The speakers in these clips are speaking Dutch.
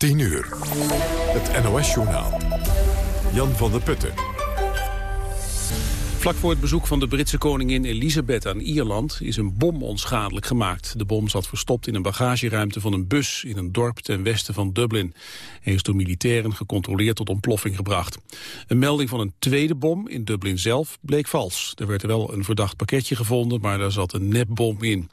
10 uur. Het NOS-journaal. Jan van der Putten. Vlak voor het bezoek van de Britse koningin Elisabeth aan Ierland is een bom onschadelijk gemaakt. De bom zat verstopt in een bagageruimte van een bus in een dorp ten westen van Dublin. Hij is door militairen gecontroleerd tot ontploffing gebracht. Een melding van een tweede bom in Dublin zelf bleek vals. Er werd wel een verdacht pakketje gevonden, maar daar zat een nepbom in.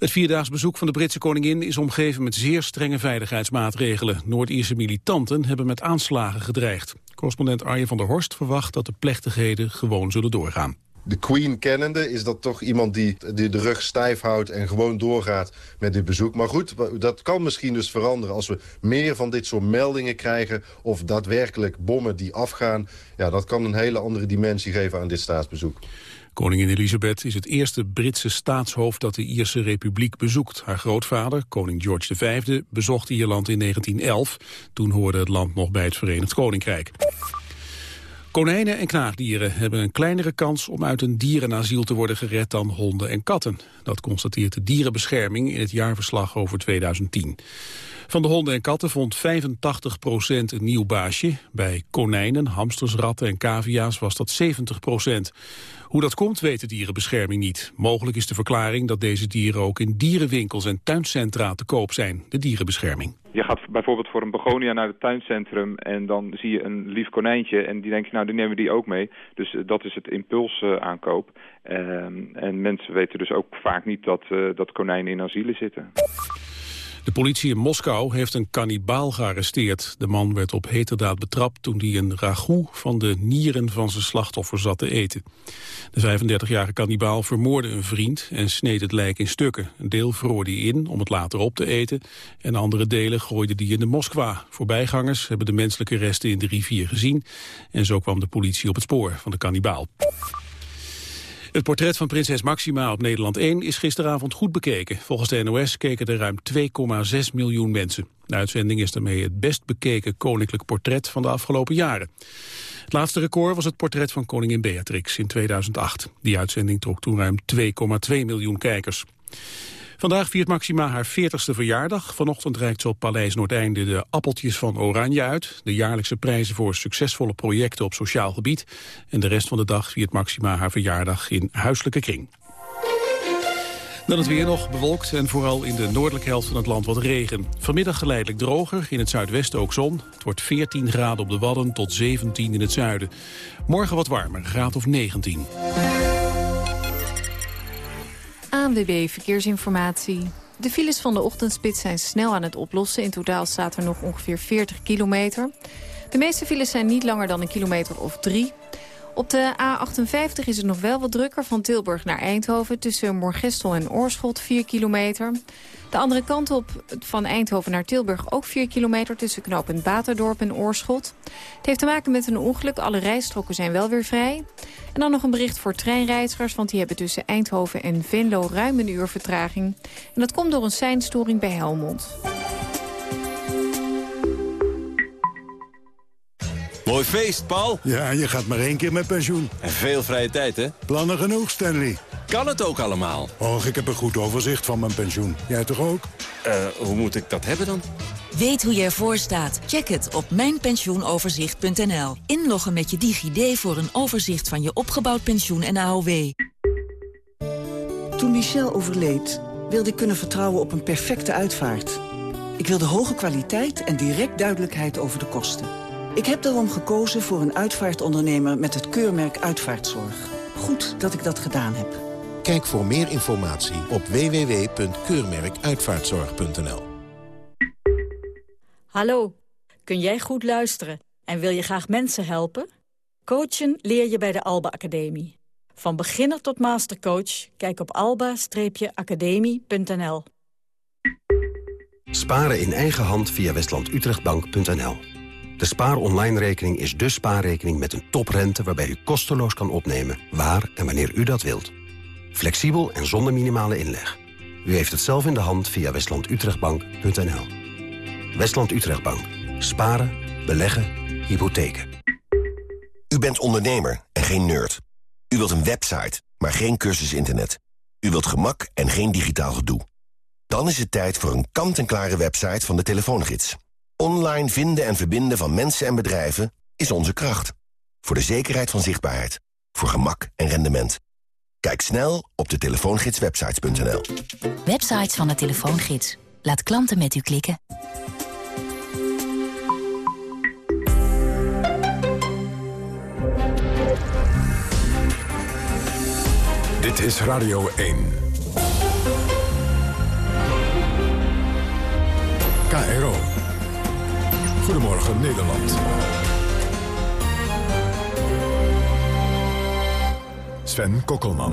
Het vierdaags bezoek van de Britse koningin is omgeven met zeer strenge veiligheidsmaatregelen. Noord-Ierse militanten hebben met aanslagen gedreigd. Correspondent Arjen van der Horst verwacht dat de plechtigheden gewoon zullen doorgaan. De Queen kennende is dat toch iemand die, die de rug stijf houdt en gewoon doorgaat met dit bezoek. Maar goed, dat kan misschien dus veranderen als we meer van dit soort meldingen krijgen... of daadwerkelijk bommen die afgaan. Ja, dat kan een hele andere dimensie geven aan dit staatsbezoek. Koningin Elisabeth is het eerste Britse staatshoofd dat de Ierse Republiek bezoekt. Haar grootvader, koning George V, bezocht Ierland in 1911. Toen hoorde het land nog bij het Verenigd Koninkrijk. Konijnen en knaagdieren hebben een kleinere kans om uit een dierenasiel te worden gered dan honden en katten. Dat constateert de dierenbescherming in het jaarverslag over 2010. Van de honden en katten vond 85% een nieuw baasje. Bij konijnen, hamsters, ratten en cavia's was dat 70% Hoe dat komt weet de dierenbescherming niet. Mogelijk is de verklaring dat deze dieren ook in dierenwinkels en tuincentra te koop zijn. De dierenbescherming. Je gaat bijvoorbeeld voor een begonia naar het tuincentrum en dan zie je een lief konijntje en die denk je nou die nemen we die ook mee. Dus eh, dat is het impulsaankoop. Uh, en mensen weten dus ook vaak niet dat, uh, dat konijnen in asielen zitten. De politie in Moskou heeft een kannibaal gearresteerd. De man werd op heterdaad betrapt toen hij een ragout van de nieren van zijn slachtoffer zat te eten. De 35-jarige kannibaal vermoordde een vriend en sneed het lijk in stukken. Een deel vroor hij in om het later op te eten en andere delen gooide hij in de Moskwa. Voorbijgangers hebben de menselijke resten in de rivier gezien en zo kwam de politie op het spoor van de kannibaal. Het portret van prinses Maxima op Nederland 1 is gisteravond goed bekeken. Volgens de NOS keken er ruim 2,6 miljoen mensen. De uitzending is daarmee het best bekeken koninklijk portret van de afgelopen jaren. Het laatste record was het portret van koningin Beatrix in 2008. Die uitzending trok toen ruim 2,2 miljoen kijkers. Vandaag viert Maxima haar 40ste verjaardag. Vanochtend reikt ze op Paleis Noordeinde de appeltjes van Oranje uit. De jaarlijkse prijzen voor succesvolle projecten op sociaal gebied. En de rest van de dag viert Maxima haar verjaardag in huiselijke kring. Dan het weer nog bewolkt en vooral in de noordelijke helft van het land wat regen. Vanmiddag geleidelijk droger, in het zuidwesten ook zon. Het wordt 14 graden op de Wadden tot 17 in het zuiden. Morgen wat warmer, graad of 19. ANWB Verkeersinformatie. De files van de ochtendspits zijn snel aan het oplossen. In totaal staat er nog ongeveer 40 kilometer. De meeste files zijn niet langer dan een kilometer of drie. Op de A58 is het nog wel wat drukker van Tilburg naar Eindhoven... tussen Morgestel en Oorschot, 4 kilometer. De andere kant op van Eindhoven naar Tilburg ook 4 kilometer... tussen knooppunt Baterdorp en Oorschot. Het heeft te maken met een ongeluk. Alle rijstroken zijn wel weer vrij. En dan nog een bericht voor treinreizigers... want die hebben tussen Eindhoven en Venlo ruim een uur vertraging. En dat komt door een seinstoring bij Helmond. Mooi feest, Paul. Ja, je gaat maar één keer met pensioen. En veel vrije tijd, hè? Plannen genoeg, Stanley. Kan het ook allemaal? Och, ik heb een goed overzicht van mijn pensioen. Jij toch ook? Eh, hoe moet ik dat hebben dan? Weet hoe je ervoor staat? Check het op mijnpensioenoverzicht.nl. Inloggen met je DigiD voor een overzicht van je opgebouwd pensioen en AOW. Toen Michel overleed, wilde ik kunnen vertrouwen op een perfecte uitvaart. Ik wilde hoge kwaliteit en direct duidelijkheid over de kosten. Ik heb daarom gekozen voor een uitvaartondernemer met het keurmerk Uitvaartzorg. Goed dat ik dat gedaan heb. Kijk voor meer informatie op www.keurmerkuitvaartzorg.nl Hallo, kun jij goed luisteren en wil je graag mensen helpen? Coachen leer je bij de Alba Academie. Van beginner tot mastercoach, kijk op alba-academie.nl. Sparen in eigen hand via westlandutrechtbank.nl de Spaar Online rekening is de spaarrekening met een toprente... waarbij u kosteloos kan opnemen waar en wanneer u dat wilt. Flexibel en zonder minimale inleg. U heeft het zelf in de hand via westlandutrechtbank.nl. Westland Utrechtbank. Sparen, beleggen, hypotheken. U bent ondernemer en geen nerd. U wilt een website, maar geen cursus internet. U wilt gemak en geen digitaal gedoe. Dan is het tijd voor een kant-en-klare website van de telefoongids. Online vinden en verbinden van mensen en bedrijven is onze kracht. Voor de zekerheid van zichtbaarheid. Voor gemak en rendement. Kijk snel op de telefoongidswebsites.nl. Websites van de telefoongids. Laat klanten met u klikken. Dit is Radio 1. KRO. Goedemorgen Nederland. Sven Kokkelman.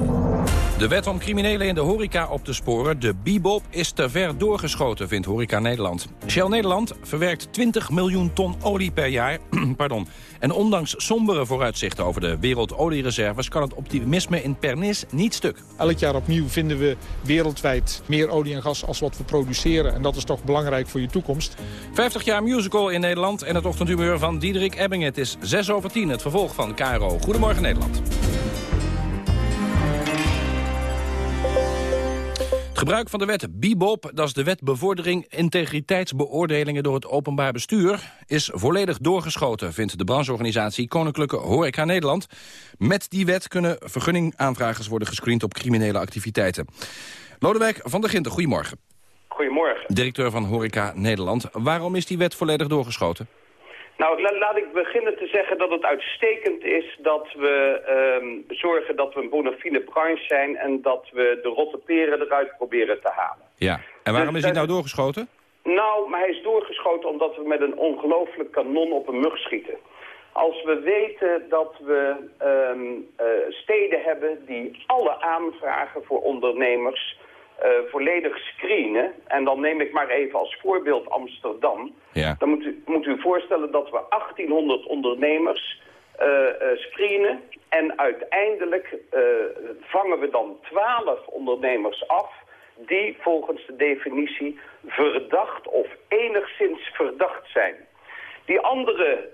De wet om criminelen in de horeca op te sporen, de Bibop, is te ver doorgeschoten, vindt Horeca Nederland. Shell Nederland verwerkt 20 miljoen ton olie per jaar. Pardon. En ondanks sombere vooruitzichten over de wereldoliereserves... kan het optimisme in Pernis niet stuk. Elk jaar opnieuw vinden we wereldwijd meer olie en gas als wat we produceren. En dat is toch belangrijk voor je toekomst. 50 jaar musical in Nederland en het ochtendhumeur van Diederik Ebbing. Het is 6 over 10, het vervolg van KRO. Goedemorgen Nederland. Het gebruik van de wet BIBOP, dat is de wet bevordering integriteitsbeoordelingen door het openbaar bestuur, is volledig doorgeschoten, vindt de brancheorganisatie Koninklijke Horeca Nederland. Met die wet kunnen vergunningaanvragers worden gescreend op criminele activiteiten. Lodewijk van der Ginten, goedemorgen. Goedemorgen. Directeur van Horeca Nederland. Waarom is die wet volledig doorgeschoten? Nou, la laat ik beginnen te zeggen dat het uitstekend is dat we um, zorgen dat we een bona fide branche zijn... en dat we de rotte peren eruit proberen te halen. Ja, en waarom dus is hij nou doorgeschoten? Nou, maar hij is doorgeschoten omdat we met een ongelooflijk kanon op een mug schieten. Als we weten dat we um, uh, steden hebben die alle aanvragen voor ondernemers uh, volledig screenen... en dan neem ik maar even als voorbeeld Amsterdam... Ja. dan moet u, moet u voorstellen dat we 1800 ondernemers uh, uh, screenen... en uiteindelijk vangen we dan 12 ondernemers af... die volgens de definitie verdacht of enigszins verdacht zijn. Die andere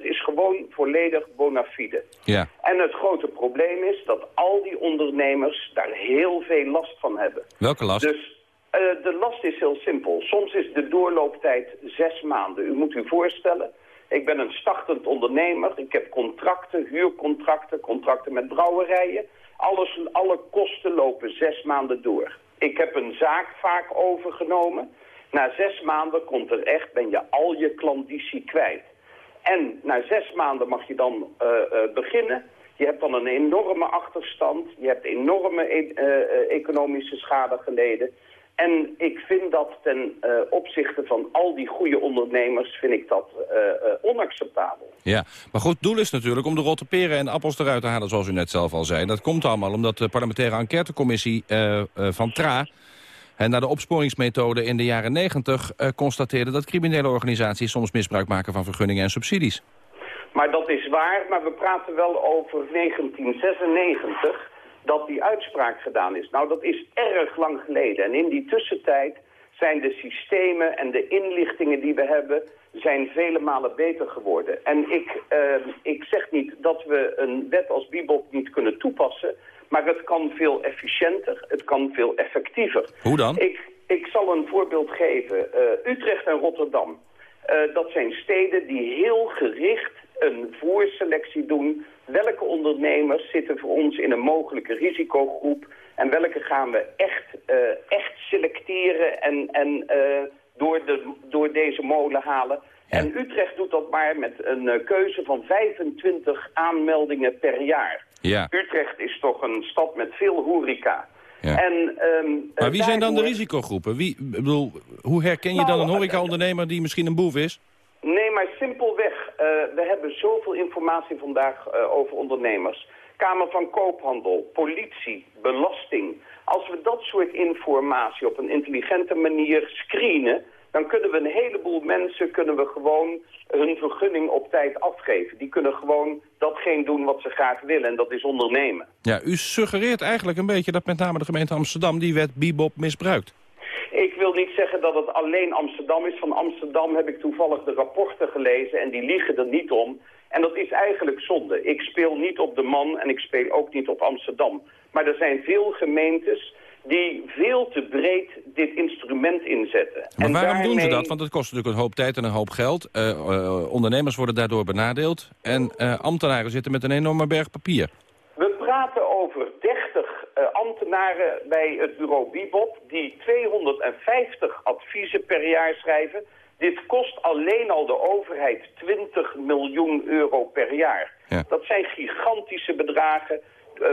99,5% is gewoon volledig bona fide. Ja. En het grote probleem is dat al die ondernemers daar heel veel last van hebben. Welke last? Dus uh, de last is heel simpel. Soms is de doorlooptijd zes maanden. U moet u voorstellen, ik ben een startend ondernemer. Ik heb contracten, huurcontracten, contracten met brouwerijen. Alles, alle kosten lopen zes maanden door. Ik heb een zaak vaak overgenomen... Na zes maanden komt er echt, ben je al je klanditie kwijt. En na zes maanden mag je dan uh, uh, beginnen. Je hebt dan een enorme achterstand. Je hebt enorme e uh, economische schade geleden. En ik vind dat ten opzichte van al die goede ondernemers... vind ik dat onacceptabel. Ja, maar goed, doel is natuurlijk om de rotte peren en appels eruit te halen... zoals u net zelf al zei. Dat komt allemaal omdat de parlementaire enquêtecommissie van TRA en na de opsporingsmethode in de jaren 90 uh, constateerde dat criminele organisaties soms misbruik maken van vergunningen en subsidies. Maar dat is waar, maar we praten wel over 1996 dat die uitspraak gedaan is. Nou, dat is erg lang geleden. En in die tussentijd zijn de systemen en de inlichtingen die we hebben... zijn vele malen beter geworden. En ik, uh, ik zeg niet dat we een wet als Bibop niet kunnen toepassen... Maar het kan veel efficiënter, het kan veel effectiever. Hoe dan? Ik, ik zal een voorbeeld geven. Uh, Utrecht en Rotterdam. Uh, dat zijn steden die heel gericht een voorselectie doen. Welke ondernemers zitten voor ons in een mogelijke risicogroep... en welke gaan we echt, uh, echt selecteren en, en door, de, door deze molen halen... Ja. En Utrecht doet dat maar met een keuze van 25 aanmeldingen per jaar. Ja. Utrecht is toch een stad met veel horeca. Ja. En, um, maar wie zijn dan de risicogroepen? Wie, bedoel, hoe herken je nou, dan een horecaondernemer die misschien een boef is? Nee, maar simpelweg. Uh, we hebben zoveel informatie vandaag uh, over ondernemers. Kamer van Koophandel, politie, belasting. Als we dat soort informatie op een intelligente manier screenen dan kunnen we een heleboel mensen kunnen we gewoon hun vergunning op tijd afgeven. Die kunnen gewoon datgene doen wat ze graag willen en dat is ondernemen. Ja, u suggereert eigenlijk een beetje dat met name de gemeente Amsterdam die wet Bibop misbruikt. Ik wil niet zeggen dat het alleen Amsterdam is. Van Amsterdam heb ik toevallig de rapporten gelezen en die liegen er niet om. En dat is eigenlijk zonde. Ik speel niet op de man en ik speel ook niet op Amsterdam. Maar er zijn veel gemeentes die veel te breed dit instrument inzetten. Maar En waarom doen ze dat? Want het kost natuurlijk een hoop tijd en een hoop geld. Eh, eh, ondernemers worden daardoor benadeeld. En eh, ambtenaren zitten met een enorme berg papier. We praten over 30 eh, ambtenaren bij het bureau Bibop... die 250 adviezen per jaar schrijven. Dit kost alleen al de overheid 20 miljoen euro per jaar. Dat zijn gigantische bedragen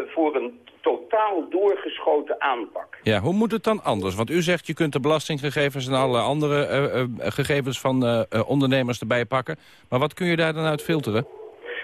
voor een totaal doorgeschoten aanpak. Ja, hoe moet het dan anders? Want u zegt je kunt de belastinggegevens en alle andere eh, eh, gegevens van eh, eh, ondernemers erbij pakken. Maar wat kun je daar dan uit filteren?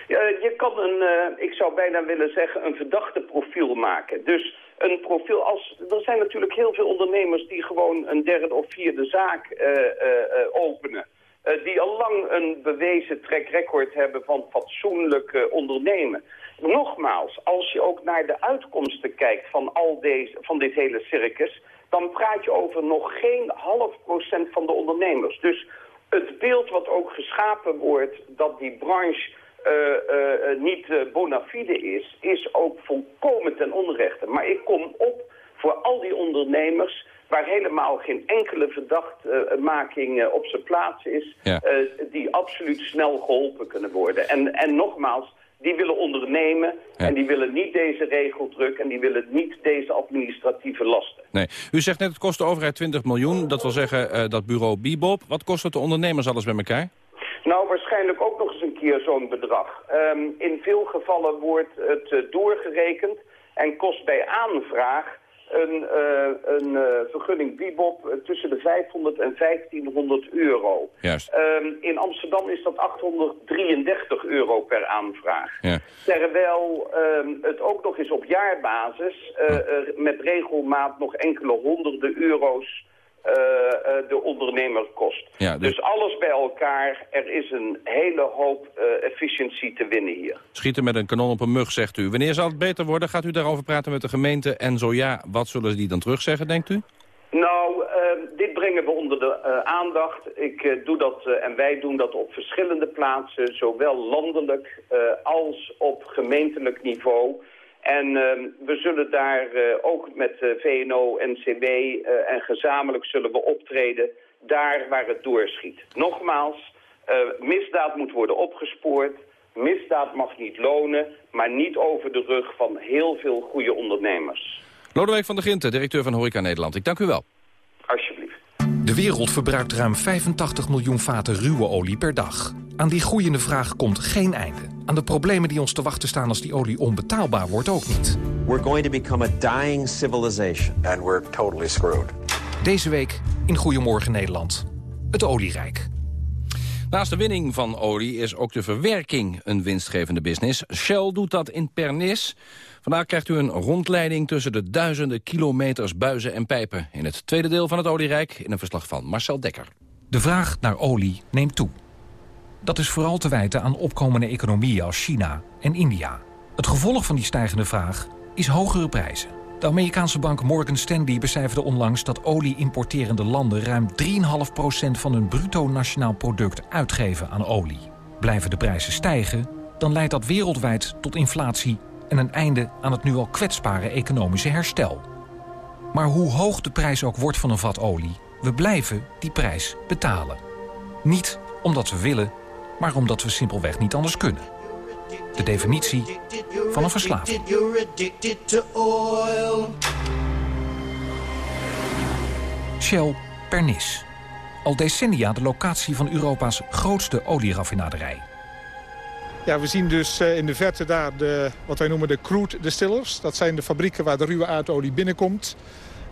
Ja, je kan een, eh, ik zou bijna willen zeggen, een verdachte profiel maken. Dus een profiel als... Er zijn natuurlijk heel veel ondernemers die gewoon een derde of vierde zaak eh, eh, eh, openen. Eh, die al lang een bewezen track record hebben van fatsoenlijk eh, ondernemen. Nogmaals, als je ook naar de uitkomsten kijkt van, al deze, van dit hele circus... dan praat je over nog geen half procent van de ondernemers. Dus het beeld wat ook geschapen wordt dat die branche eh, eh, eh, niet bona fide is, is ook volkomen ten onrechte. Maar ik kom op voor al die ondernemers waar helemaal geen enkele verdachtmaking op zijn plaats is, Ja. die absoluut snel geholpen kunnen worden. En, en nogmaals, die willen ondernemen en die willen niet deze regeldruk en die willen niet deze administratieve lasten. Nee. U zegt net het kost de overheid 20 miljoen. Dat wil zeggen eh, dat bureau Bibop. Wat kost het de ondernemers alles bij elkaar? Nou, waarschijnlijk ook nog eens een keer zo'n bedrag. Ehm, in veel gevallen wordt het eh, doorgerekend en kost bij aanvraag een, eh, een eh, vergunning Bibop eh, tussen de 500 en 1500 euro. Juist. Ehm, in Amsterdam is dat 833 euro per aanvraag. Ja. Terwijl ehm, het ook nog eens op jaarbasis met regelmaat nog enkele honderden euro's de ondernemer kost. Ja, dus- dus... alles bij elkaar, er is een hele hoop eh efficiëntie te winnen hier. Schieten met een kanon op een mug, zegt u. Wanneer zal het beter worden? Gaat u daarover praten met de gemeente? En zo ja, wat zullen ze die dan terugzeggen, denkt u? Nou, eh, dit brengen we onder de eh, aandacht. Ik eh, doe dat eh, en wij doen dat op verschillende plaatsen, zowel landelijk eh, als op gemeentelijk niveau. En eh, we zullen daar eh, ook met eh, VNO, NCW eh, en gezamenlijk zullen we optreden daar waar het doorschiet. Nogmaals, eh, misdaad moet worden opgespoord. Misdaad mag niet lonen, maar niet over de rug van heel veel goede ondernemers. Lodewijk van der Ginten, directeur van Horeca Nederland. Ik dank u wel. Alsjeblieft. De wereld verbruikt ruim 85 miljoen vaten ruwe olie per dag. Aan die groeiende vraag komt geen einde. Aan de problemen die ons te wachten staan als die olie onbetaalbaar wordt ook niet. We're going to become a dying civilization. And we're totally screwed. Deze week in Goedemorgen Nederland. Het olierijk. Naast de winning van olie is ook de verwerking een winstgevende business. Shell doet dat in Pernis. Vandaag krijgt u een rondleiding tussen de duizenden kilometers buizen en pijpen... in het tweede deel van het olierijk in een verslag van Marcel Dekker. De vraag naar olie neemt toe. Dat is vooral te wijten aan opkomende economieën als China en India. Het gevolg van die stijgende vraag is hogere prijzen. De Amerikaanse bank Morgan Stanley becijferde onlangs dat olie-importerende landen ruim 3,5% van hun bruto nationaal product uitgeven aan olie. Blijven de prijzen stijgen, dan leidt dat wereldwijd tot inflatie en een einde aan het nu al kwetsbare economische herstel. Maar hoe hoog de prijs ook wordt van een vat olie, we blijven die prijs betalen. Niet omdat we willen, maar omdat we simpelweg niet anders kunnen. De definitie van een verslaving. Shell Pernis. Al decennia de locatie van Europa's grootste olieraffinaderij. Ja, we zien dus eh, in de verte daar de, wat wij noemen de crude distillers. Dat zijn de fabrieken waar de ruwe aardolie binnenkomt.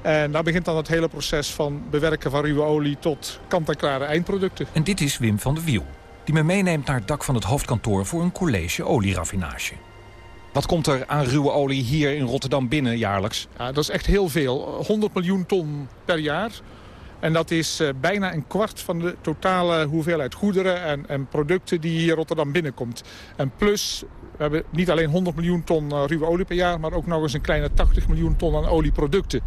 En daar begint dan het hele proces van bewerken van ruwe olie tot kant-en-klare eindproducten. En dit is Wim van de Wiel, die me meeneemt naar het dak van het hoofdkantoor voor een college olieraffinage. Wat komt er aan ruwe olie hier in Rotterdam binnen jaarlijks? Ja, dat is echt heel veel. 100 miljoen ton per jaar. En dat is eh, bijna een kwart van de totale hoeveelheid goederen en, en producten die hier Rotterdam binnenkomt. En plus We hebben niet alleen 100 miljoen ton uh, ruwe olie per jaar... maar ook nog eens een kleine 80 miljoen ton aan olieproducten.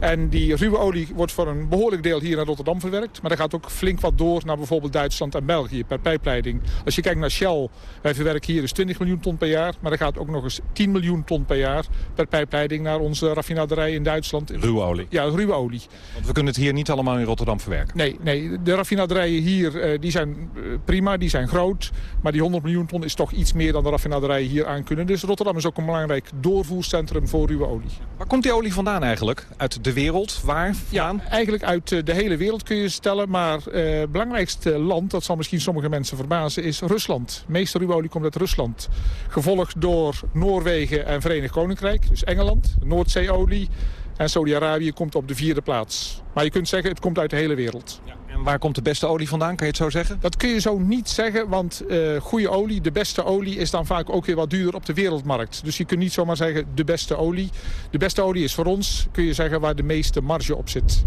En die ruwe olie wordt voor een behoorlijk deel hier naar Rotterdam verwerkt. Maar er gaat ook flink wat door naar bijvoorbeeld Duitsland en België per pijpleiding. Als je kijkt naar Shell, wij verwerken hier dus 20 miljoen ton per jaar... maar er gaat ook nog eens 10 miljoen ton per jaar per pijpleiding... naar onze raffinaderij in Duitsland. Ruwe olie? Ja, ruwe olie. Want we kunnen het hier niet allemaal in Rotterdam verwerken? Nee, nee de raffinaderijen hier uh, die zijn prima, die zijn groot. Maar die 100 miljoen ton is toch iets meer dan de hier aan kunnen. Dus Rotterdam is ook een belangrijk doorvoercentrum voor ruwe olie. Waar komt die olie vandaan eigenlijk? Uit de wereld? Waar vandaan? Ja, eigenlijk uit de hele wereld kun je stellen. Maar het uh, belangrijkste land, dat zal misschien sommige mensen verbazen, is Rusland. De meeste ruwe olie komt uit Rusland. Gevolgd door Noorwegen en Verenigd Koninkrijk, dus Engeland. Noordzeeolie. En Saudi-Arabië komt op de vierde plaats. Maar je kunt zeggen, het komt uit de hele wereld. Ja. En waar komt de beste olie vandaan, kan je het zo zeggen? Dat kun je zo niet zeggen, want uh, goede olie, de beste olie... is dan vaak ook weer wat duurder op de wereldmarkt. Dus je kunt niet zomaar zeggen, de beste olie. De beste olie is voor ons, kun je zeggen, waar de meeste marge op zit.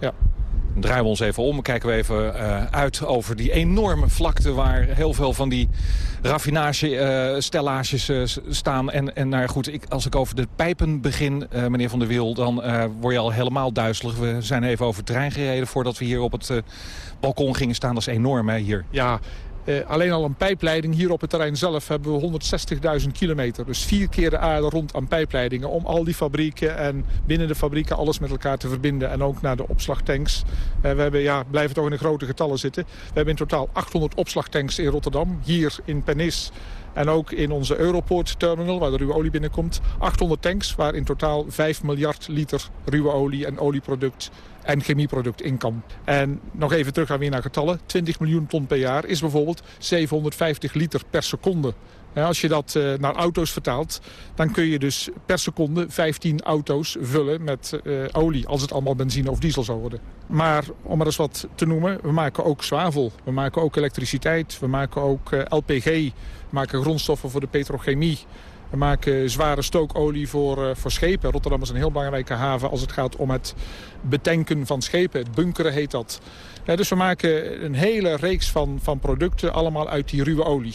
Ja. Dan draaien we ons even om. Kijken we even uh, uit over die enorme vlakte... waar heel veel van die raffinagestellages uh, staan. En, en nou goed, ik, als ik over de pijpen begin, meneer Van der Wiel... dan word je al helemaal duizelig. We zijn even over het gereden voordat we hier op het balkon gingen staan. Dat is enorm, hè, hier. Ja, Uh, alleen al een pijpleiding hier op het terrein zelf hebben we 160.000 kilometer. Dus vier keer de aarde rond aan pijpleidingen om al die fabrieken en binnen de fabrieken alles met elkaar te verbinden. En ook naar de opslagtanks. Uh, we hebben, ja, blijven toch in de grote getallen zitten. We hebben in totaal 800 opslagtanks in Rotterdam. Hier in Pernis en ook in onze Europoort terminal, waar de ruwe olie binnenkomt. 800 tanks, waar in totaal 5 miljard liter ruwe olie en olieproduct en chemieproduct in kan. En nog even terug gaan weer naar getallen. 20 miljoen ton per jaar is bijvoorbeeld 750 liter per seconde. Als je dat uh, naar auto's vertaalt, dan kun je dus per seconde 15 auto's vullen met uh, olie. Als het allemaal benzine of diesel zou worden. Maar om er eens wat te noemen, we maken ook zwavel. We maken ook elektriciteit. We maken ook uh, LPG. We maken grondstoffen voor de petrochemie. We maken zware stookolie voor, uh, voor schepen. Rotterdam is een heel belangrijke haven als het gaat om het betanken van schepen. Het bunkeren heet dat. Ja, dus we maken een hele reeks van, van producten allemaal uit die ruwe olie.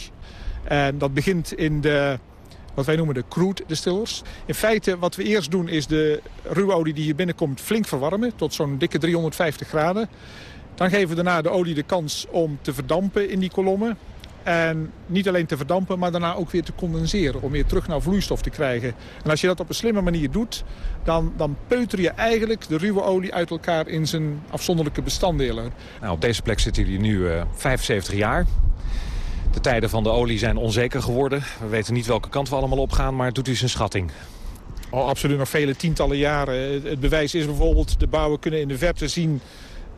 En dat begint in de, wat wij noemen de crude distillers. In feite wat we eerst doen is de ruwe olie die hier binnenkomt flink verwarmen. Tot zo'n dikke 350 graden. Dan geven we daarna de olie de kans om te verdampen in die kolommen. En niet alleen te verdampen, maar daarna ook weer te condenseren. Om weer terug naar vloeistof te krijgen. En als je dat op een slimme manier doet, dan, dan peuter je eigenlijk de ruwe olie uit elkaar in zijn afzonderlijke bestanddelen. Nou, op deze plek zitten jullie nu uh, 75 jaar. De tijden van de olie zijn onzeker geworden. We weten niet welke kant we allemaal op gaan, maar doet u zijn schatting? Oh, absoluut nog vele tientallen jaren. Het bewijs is bijvoorbeeld, de bouwen kunnen in de verte zien...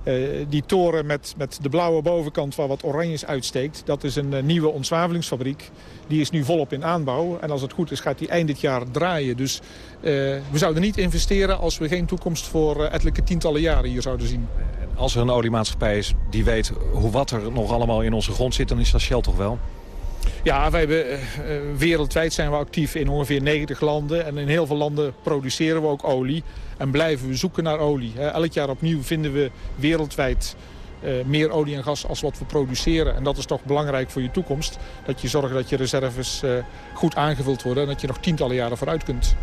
Uh, die toren met, met de blauwe bovenkant waar wat oranjes uitsteekt... dat is een uh, nieuwe ontzwavelingsfabriek. Die is nu volop in aanbouw. En als het goed is gaat die eind dit jaar draaien. Dus uh, we zouden niet investeren als we geen toekomst voor ettelijke tientallen jaren hier zouden zien. Als er een oliemaatschappij is die weet hoe wat er nog allemaal in onze grond zit... dan is dat Shell toch wel? Ja, wij hebben, uh, wereldwijd zijn we actief in ongeveer 90 landen. En in heel veel landen produceren we ook olie. En blijven we zoeken naar olie. Elk jaar opnieuw vinden we wereldwijd uh, meer olie en gas als wat we produceren. En dat is toch belangrijk voor je toekomst. Dat je zorgt dat je reserves goed aangevuld worden. En dat je nog tientallen jaren vooruit kunt.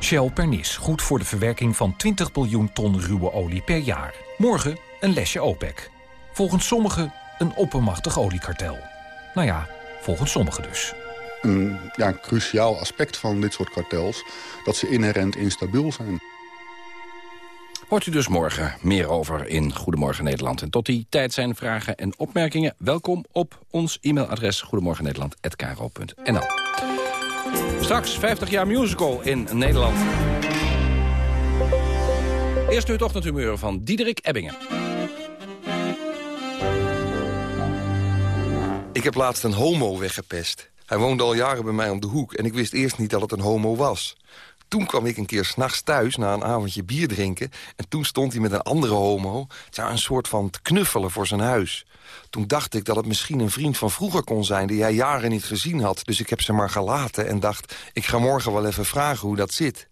Shell Pernis, goed voor de verwerking van 20 miljoen ton ruwe olie per jaar. Morgen een lesje OPEC. Volgens sommigen een oppermachtig oliekartel. Nou ja, volgens sommigen dus. Een, ja, een cruciaal aspect van dit soort kartels... dat ze inherent instabiel zijn. Hoort u dus morgen meer over in Goedemorgen Nederland. En tot die tijd zijn vragen en opmerkingen. Welkom op ons e-mailadres goedemorgennederland.nl. Straks 50 jaar musical in Nederland. Eerst nu het ochtendhumeur van Diederik Ebbingen. Ik heb laatst een homo weggepest. Hij woonde al jaren bij mij om de hoek en ik wist eerst niet dat het een homo was. Toen kwam ik een keer s'nachts thuis na een avondje bier drinken... en toen stond hij met een andere homo, zou een soort van te knuffelen voor zijn huis. Toen dacht ik dat het misschien een vriend van vroeger kon zijn... die hij jaren niet gezien had, dus ik heb ze maar gelaten... en dacht, ik ga morgen wel even vragen hoe dat zit.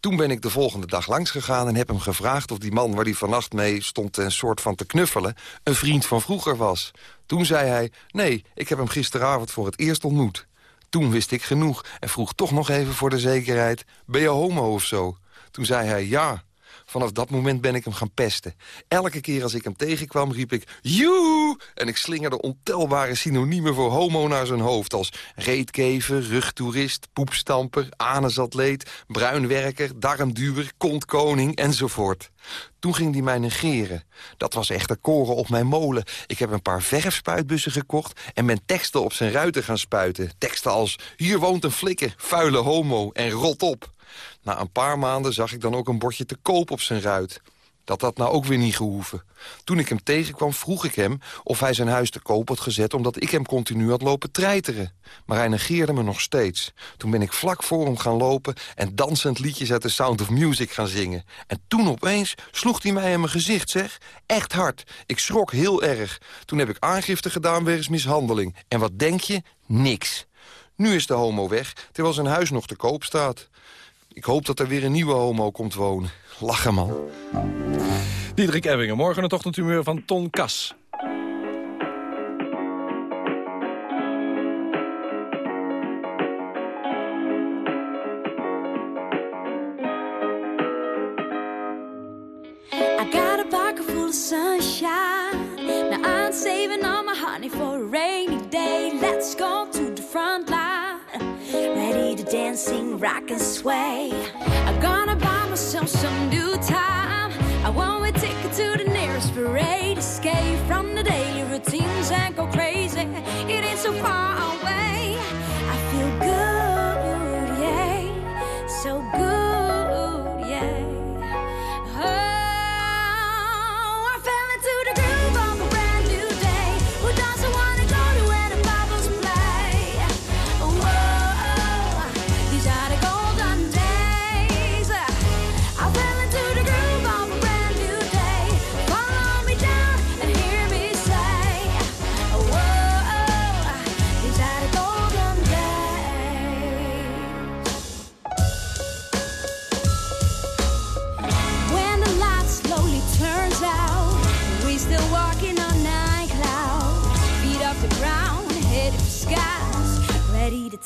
Toen ben ik de volgende dag langs gegaan en heb hem gevraagd... of die man waar hij vannacht mee stond een soort van te knuffelen... een vriend van vroeger was. Toen zei hij, nee, ik heb hem gisteravond voor het eerst ontmoet. Toen wist ik genoeg en vroeg toch nog even voor de zekerheid... ben je homo of zo? Toen zei hij ja. Vanaf dat moment ben ik hem gaan pesten. Elke keer als ik hem tegenkwam riep ik joe! En ik slingerde ontelbare synoniemen voor homo naar zijn hoofd... als reetkever, rugtoerist, poepstamper, anusatleet... bruinwerker, darmduwer, kontkoning enzovoort. Toen ging hij mij negeren. Dat was echt een koren op mijn molen. Ik heb een paar verfspuitbussen gekocht... en ben teksten op zijn ruiten gaan spuiten. Teksten als, hier woont een flikker, vuile homo en rot op. Na een paar maanden zag ik dan ook een bordje te koop op zijn ruit. Dat had nou ook weer niet gehoeven. Toen ik hem tegenkwam vroeg ik hem of hij zijn huis te koop had gezet... omdat ik hem continu had lopen treiteren. Maar hij negeerde me nog steeds. Toen ben ik vlak voor hem gaan lopen... en dansend liedjes uit de Sound of Music gaan zingen. En toen opeens sloeg hij mij in mijn gezicht, zeg. Echt hard. Ik schrok heel erg. Toen heb ik aangifte gedaan wegens mishandeling. En wat denk je? Niks. Nu is de homo weg, terwijl zijn huis nog te koop staat. Ik hoop dat er weer een nieuwe homo komt wonen. Lachen, man. Diederik Ebbingen, morgen het ochtendhumeur van Ton Kas. Sing, rock and sway. I'm gonna buy myself some new time. I want a ticket to the nearest parade. Escape from the daily routines and go crazy. It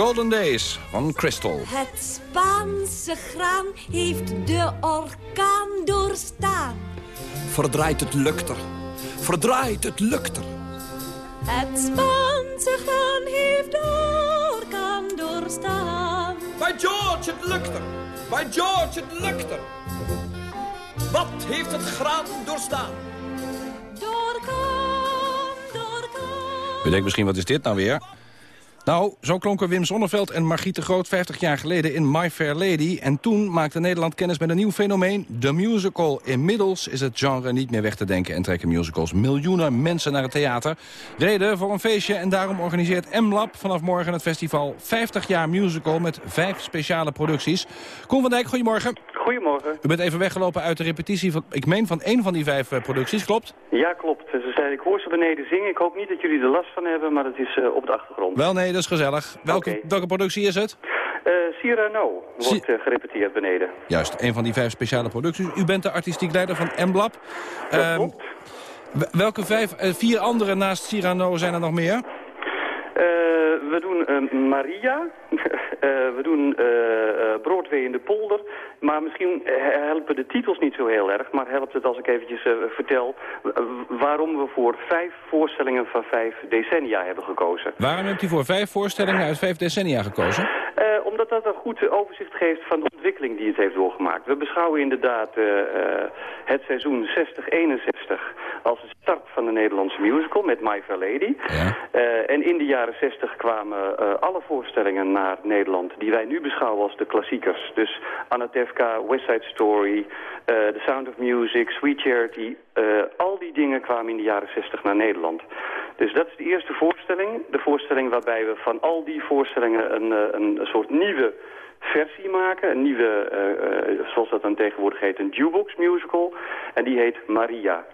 Golden Days van Crystal. Het Spaanse graan heeft de orkaan doorstaan. Verdraait het lukter. Verdraait het lukter. Het Spaanse graan heeft de orkaan doorstaan. Bij George het lukter. Bij George het lukter. Wat heeft het graan doorstaan? Doorkaan, doorkaan. U denkt misschien, wat is dit nou weer? Nou, zo klonken Wim Sonneveld en Margriet de Groot 50 jaar geleden in My Fair Lady. En toen maakte Nederland kennis met een nieuw fenomeen, de musical. Inmiddels is het genre niet meer weg te denken en trekken musicals miljoenen mensen naar het theater. Reden voor een feestje en daarom organiseert M-Lab vanaf morgen het festival 50 jaar musical met vijf speciale producties. Koen van Dijk, goedemorgen. Goedemorgen. U bent even weggelopen uit de repetitie, van, ik meen van één van die vijf eh, producties, klopt? Ja, klopt. Ze zeiden, ik hoor ze beneden zingen. Ik hoop niet dat jullie er last van hebben, maar het is eh, op de achtergrond. Wel nee, dat is gezellig. Welke, welke productie is het? Eh Cyrano wordt gerepeteerd beneden. Juist, een van die vijf speciale producties. U bent de artistiek leider van M-Lab. Ehm, welke vijf, vier andere naast Cyrano zijn er nog meer? We doen uh, Maria, we doen Broadway in de polder, maar misschien helpen de titels niet zo heel erg, maar helpt het als ik eventjes vertel waarom we voor vijf voorstellingen van vijf decennia hebben gekozen. Waarom hebt u voor vijf voorstellingen uit vijf decennia gekozen? omdat dat een goed overzicht geeft van de ontwikkeling die het heeft doorgemaakt. We beschouwen inderdaad het seizoen 60-61 als de start van de Nederlandse musical met My Fair Lady. Ja. en in de jaren 60 kwamen alle voorstellingen naar Nederland die wij nu beschouwen als de klassiekers. Dus Anatevka, West Side Story, uh, The Sound of Music, Sweet Charity. Uh, al die dingen kwamen in de jaren 60 naar Nederland. Dus dat is de eerste voorstelling. De voorstelling waarbij we van al die voorstellingen een, een, een soort nieuwe versie maken. Een nieuwe, zoals dat dan tegenwoordig heet, een jukebox musical. En die heet Maria.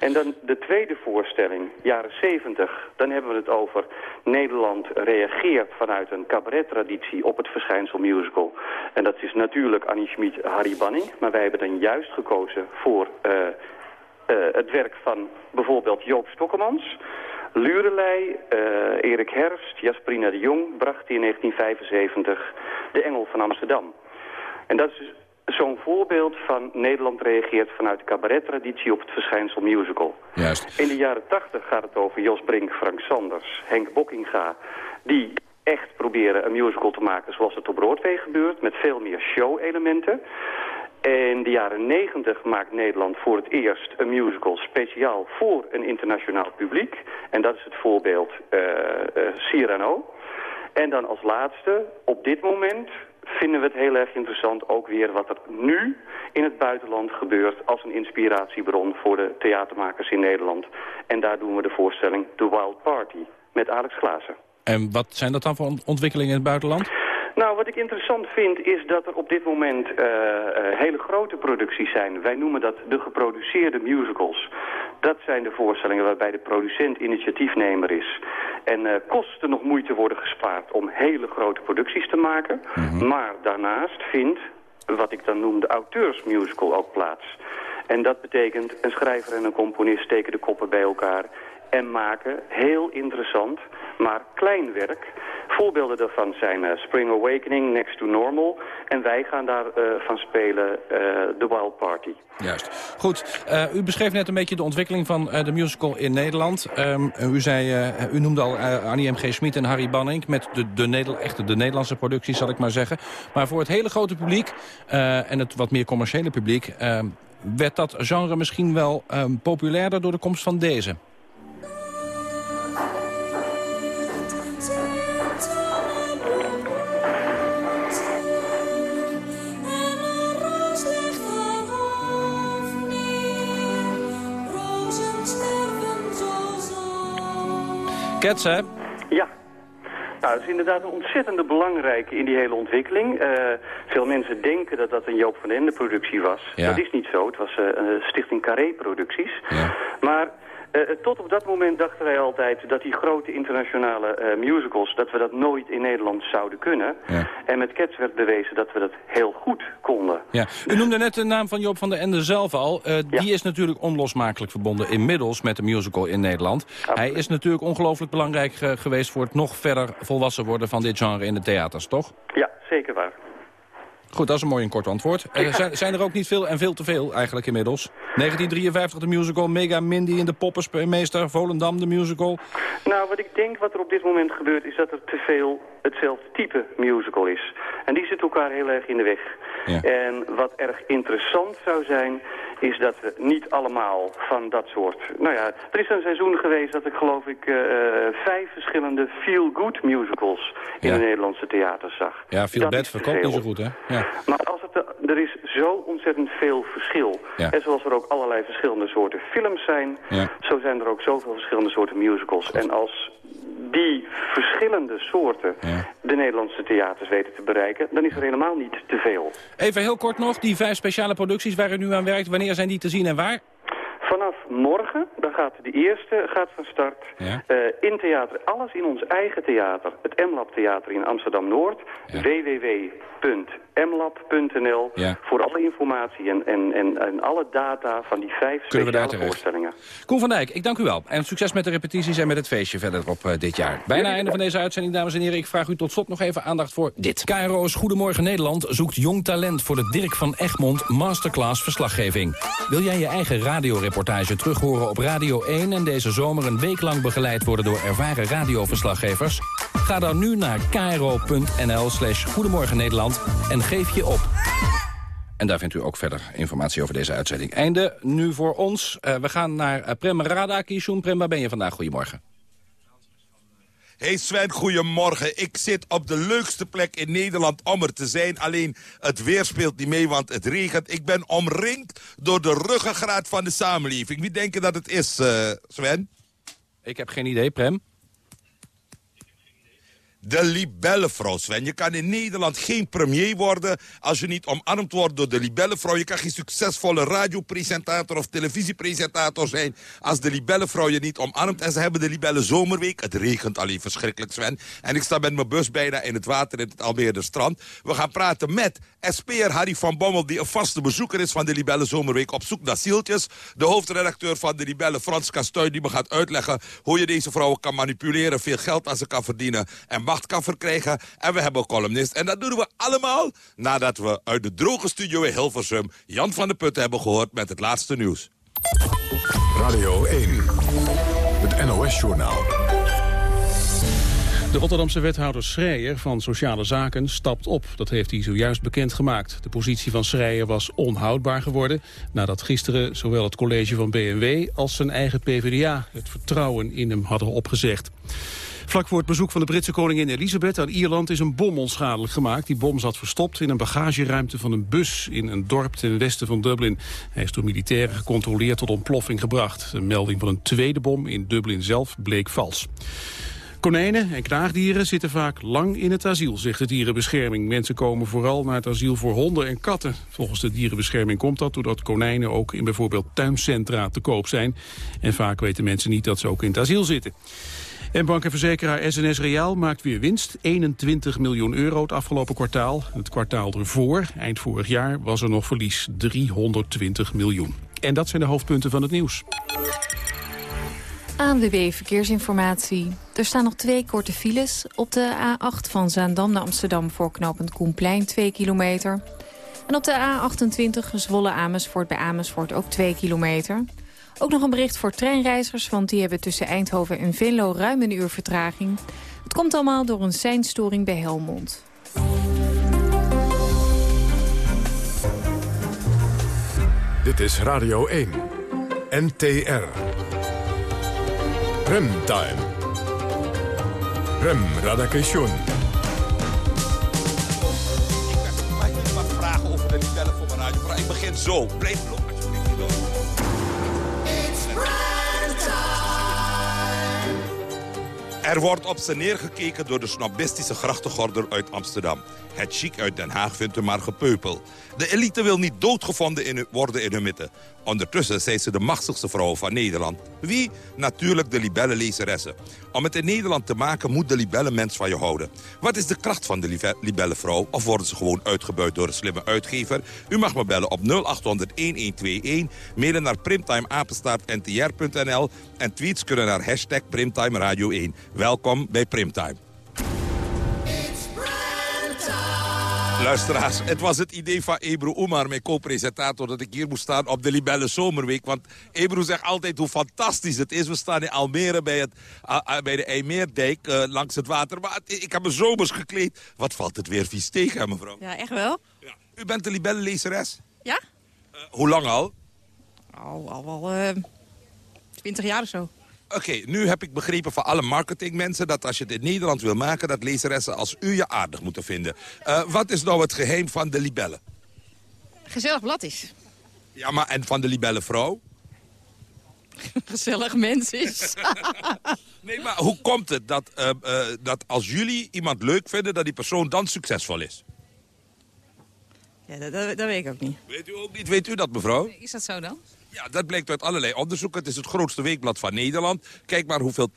En dan de tweede voorstelling, jaren 70, dan hebben we het over... Nederland reageert vanuit een cabarettraditie op het verschijnsel musical. En dat is natuurlijk Annie Schmid, Harry Banning. Maar wij hebben dan juist gekozen voor uh, uh, het werk van bijvoorbeeld Joop Stokkemans... Lurelei, uh, Erik Herfst, Jasperina de Jong bracht in 1975 de Engel van Amsterdam. En dat is dus zo'n voorbeeld van Nederland reageert vanuit de cabarettraditie op het verschijnsel musical. Juist. In de jaren tachtig gaat het over Jos Brink, Frank Sanders, Henk Bokkinga... die echt proberen een musical te maken zoals het op Broadway gebeurt... met veel meer show-elementen. In de jaren negentig maakt Nederland voor het eerst een musical speciaal voor een internationaal publiek. En dat is het voorbeeld uh, uh, Cyrano. En dan als laatste, op dit moment vinden we het heel erg interessant ook weer wat er nu in het buitenland gebeurt als een inspiratiebron voor de theatermakers in Nederland. En daar doen we de voorstelling The Wild Party met Alex Glazen. En wat zijn dat dan voor ontwikkelingen in het buitenland? Nou, wat ik interessant vind is dat er op dit moment uh, uh, hele grote producties zijn. Wij noemen dat de geproduceerde musicals. Dat zijn de voorstellingen waarbij de producent initiatiefnemer is. En uh, kosten nog moeite worden gespaard om hele grote producties te maken. Mm -hmm. Maar daarnaast vindt, wat ik dan noem de auteursmusical ook plaats. En dat betekent een schrijver en een componist steken de koppen bij elkaar en maken heel interessant, maar klein werk. Voorbeelden daarvan zijn uh, Spring Awakening, Next to Normal. En wij gaan daarvan uh, van spelen uh, The Wild Party. Juist. Goed, u beschreef net een beetje de ontwikkeling van de musical in Nederland. Um, u, zei, u noemde al Annie M.G. Schmid en Harry Banning... met de, de, Neder echte de Nederlandse productie, zal ik maar zeggen. Maar voor het hele grote publiek en het wat meer commerciële publiek... werd dat genre misschien wel um, populairder door de komst van deze? Hè? Ja. Nou, dat is inderdaad een ontzettende belangrijke in die hele ontwikkeling. Uh, veel mensen denken dat dat een Joop van Ende productie was. Ja. Dat is niet zo. Het was uh, een Stichting Carré producties. Ja. Maar tot op dat moment dachten wij altijd dat die grote internationale uh, musicals... dat we dat nooit in Nederland zouden kunnen. Ja. En met Cats werd bewezen dat we dat heel goed konden. Ja. U noemde net de naam van Joop van der Ende zelf al. Die is natuurlijk onlosmakelijk verbonden inmiddels met de musical in Nederland. Absoluut. Hij is natuurlijk ongelooflijk belangrijk geweest... voor het nog verder volwassen worden van dit genre in de theaters, toch? Ja, zeker waar. Goed, dat is een mooi en kort antwoord. Ja. zijn, zijn, er ook niet veel en veel te veel eigenlijk inmiddels? 1953 de musical, Mega Mindy in de Poppersmeester, Volendam de musical. Nou, wat ik denk wat er op dit moment gebeurt is dat er te veel hetzelfde type musical is. En die zit elkaar heel erg in de weg. Ja. En wat erg interessant zou zijn, is dat we niet allemaal van dat soort... Nou ja, er is een seizoen geweest dat ik geloof ik uh, vijf verschillende feel-good musicals in Ja. de Nederlandse theaters zag. Ja, Feel Bad verkoopt niet zo goed, hè? Ja. Maar als het, er- er is zo ontzettend veel verschil. Ja. En zoals er ook allerlei verschillende soorten films zijn... Zo zijn er ook zoveel verschillende soorten musicals. En als die verschillende soorten de Nederlandse theaters weten te bereiken... dan is er helemaal niet te veel. Even heel kort nog, die vijf speciale producties waar u nu aan werkt... wanneer zijn die te zien en waar? Vanaf morgen, dan gaat de eerste gaat van start. Ja. Eh, in theater, alles in ons eigen theater. Het MLab Theater in Amsterdam-Noord. www.mlab.nl Ja. Voor alle informatie en, en, en, en alle data van die vijf Kunnen speciale voorstellingen. Koen van Dijk, ik dank u wel. En succes met de repetities en met het feestje verderop uh, dit jaar. Bijna einde van deze uitzending, dames en heren. Ik vraag u tot slot nog even aandacht voor dit. KRO's Goedemorgen Nederland zoekt jong talent voor de Dirk van Egmond Masterclass verslaggeving. Wil jij je eigen radioreportage terughoren op Radio 1... en deze zomer een week lang begeleid worden door ervaren radioverslaggevers? Ga dan nu naar kro.nl slash Goedemorgen Nederland en geef je op. En daar vindt u ook verder informatie over deze uitzending. Einde nu voor ons. Uh, we gaan naar uh, Prem Radaki. Sjoen, Prem, waar ben je vandaag? Goedemorgen. Hey Sven, goedemorgen. Ik zit op de leukste plek in Nederland om er te zijn. Alleen het weer speelt niet mee, want het regent. Ik ben omringd door de ruggengraat van de samenleving. Wie denken dat het is, uh, Sven? Ik heb geen idee, Prem. De libellenvrouw, Sven. Je kan in Nederland geen premier worden als je niet omarmd wordt door de libellenvrouw. Je kan geen succesvolle radiopresentator of televisiepresentator zijn als de libellenvrouw je niet omarmt. En ze hebben de libellen zomerweek. Het regent alleen verschrikkelijk, Sven. En ik sta met mijn bus bijna in het water in het Almere strand. We gaan praten met SP'er Harry van Bommel, die een vaste bezoeker is van de libellen zomerweek op zoek naar zieltjes. De hoofdredacteur van de libellen, Frans Kastuin, die me gaat uitleggen hoe je deze vrouwen kan manipuleren, veel geld aan ze kan verdienen en macht kan verkrijgen. En we hebben een columnist. En dat doen we allemaal nadat we uit de droge studio in Hilversum Jan van der Putten hebben gehoord met het laatste nieuws. Radio 1, het NOS-journaal. De Rotterdamse wethouder Schreier van Sociale Zaken stapt op. Dat heeft hij zojuist bekendgemaakt. De positie van Schreier was onhoudbaar geworden... nadat gisteren zowel het college van BMW als zijn eigen PvdA... het vertrouwen in hem hadden opgezegd. Vlak voor het bezoek van de Britse koningin Elisabeth aan Ierland is een bom onschadelijk gemaakt. Die bom zat verstopt in een bagageruimte van een bus in een dorp ten westen van Dublin. Hij is door militairen gecontroleerd tot ontploffing gebracht. Een melding van een tweede bom in Dublin zelf bleek vals. Konijnen en knaagdieren zitten vaak lang in het asiel, zegt de dierenbescherming. Mensen komen vooral naar het asiel voor honden en katten. Volgens de dierenbescherming komt dat doordat konijnen ook in bijvoorbeeld tuincentra te koop zijn. En vaak weten mensen niet dat ze ook in het asiel zitten. En bank en verzekeraar SNS Reaal maakt weer winst. 21 miljoen euro het afgelopen kwartaal. Het kwartaal ervoor, eind vorig jaar, was er nog verlies 320 miljoen. En dat zijn de hoofdpunten van het nieuws. ANWB Verkeersinformatie. Er staan nog twee korte files. Op de A8 van Zaandam naar Amsterdam voor knooppunt Koenplein 2 kilometer. En op de A28 Zwolle Amersfoort bij Amersfoort ook 2 kilometer. Ook nog een bericht voor treinreizigers, want die hebben tussen Eindhoven en Venlo ruim een uur vertraging. Het komt allemaal door een seinstoring bij Helmond. Dit is Radio 1. NTR. Remtime. Rem Radakation. Ik jullie wat vragen over de libellen voor mijn radio? Ik begin zo. Blijf alsjeblieft Er wordt op ze neergekeken door de snobistische grachtengordel uit Amsterdam. Het chic uit Den Haag vindt er maar gepeupel. De elite wil niet doodgevonden in, worden in hun midden. Ondertussen zijn ze de machtigste vrouwen van Nederland. Wie? Natuurlijk de libellenlezeressen. Om het in Nederland te maken moet de libellenmens van je houden. Wat is de kracht van de libellenvrouw? Of worden ze gewoon uitgebuit door een slimme uitgever? U mag me bellen op 0800-1121. Mailen naar primtimeapenstaartntr.nl. En tweets kunnen naar hashtag Primtime Radio 1. Welkom bij Primtime. Luisteraars, het was het idee van Ebro Oemar, mijn co-presentator... dat ik hier moest staan op de Libelle Zomerweek. Want Ebro zegt altijd hoe fantastisch het is. We staan in Almere bij, het, uh, bij de IJmeerdijk uh, langs het water. Maar het, ik heb me zomers gekleed. Wat valt het weer vies tegen, hè, mevrouw? Ja, echt wel. Ja. U bent de Libelle-lezeres? Ja. Uh, hoe lang al? Oh, al wel twintig jaar of zo. Oké, okay, nu heb ik begrepen van alle marketingmensen... dat als je het in Nederland wil maken... dat lezeressen als u je aardig moeten vinden. Uh, wat is nou het geheim van de libellen? Gezellig blad is. Ja, maar en van de libellenvrouw? Gezellig mens is. nee, maar hoe komt het dat, uh, uh, dat als jullie iemand leuk vinden... dat die persoon dan succesvol is? Ja, dat, dat, dat weet ik ook niet. Weet u ook niet? Weet u dat, mevrouw? Is dat zo dan? Ja, dat blijkt uit allerlei onderzoeken. Het is het grootste weekblad van Nederland. Kijk maar hoeveel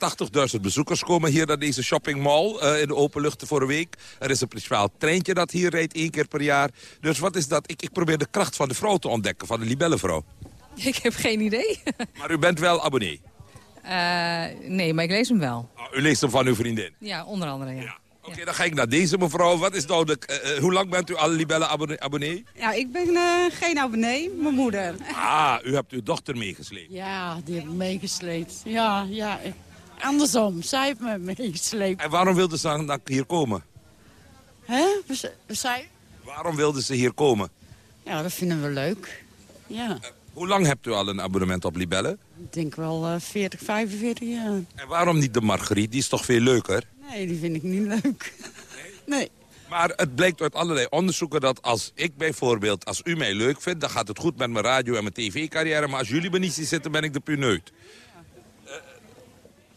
80.000 bezoekers komen hier naar deze shoppingmall uh, in de open lucht voor een week. Er is een speciaal treintje dat hier rijdt één keer per jaar. Dus wat is dat? Ik, ik probeer de kracht van de vrouw te ontdekken, van de libellenvrouw. Ik heb geen idee. Maar u bent wel abonnee? Uh, nee, maar ik lees hem wel. Oh, u leest hem van uw vriendin? Ja, onder andere, ja. ja. Oké, dan ga ik naar deze mevrouw. Wat is nou de, uh, hoe lang bent u al libelle abonnee? abonnee? Ja, ik ben uh, geen abonnee, mijn moeder. Ah, u hebt uw dochter meegesleept. Ja, die heeft meegesleept. Ja, ja. Andersom, zij heeft me meegesleept. En waarom wilde ze dan hier komen? Hè? Zij? Waarom wilde ze hier komen? Ja, dat vinden we leuk. Ja. Hoe lang hebt u al een abonnement op Libelle? Ik denk wel 40, 45 jaar. En waarom niet de Margriet? Die is toch veel leuker? Nee, die vind ik niet leuk. Nee? Maar het blijkt uit allerlei onderzoeken dat als ik bijvoorbeeld... als u mij leuk vindt, dan gaat het goed met mijn radio en mijn tv-carrière. Maar als jullie me niet zien zitten, ben ik de puneut. Uh,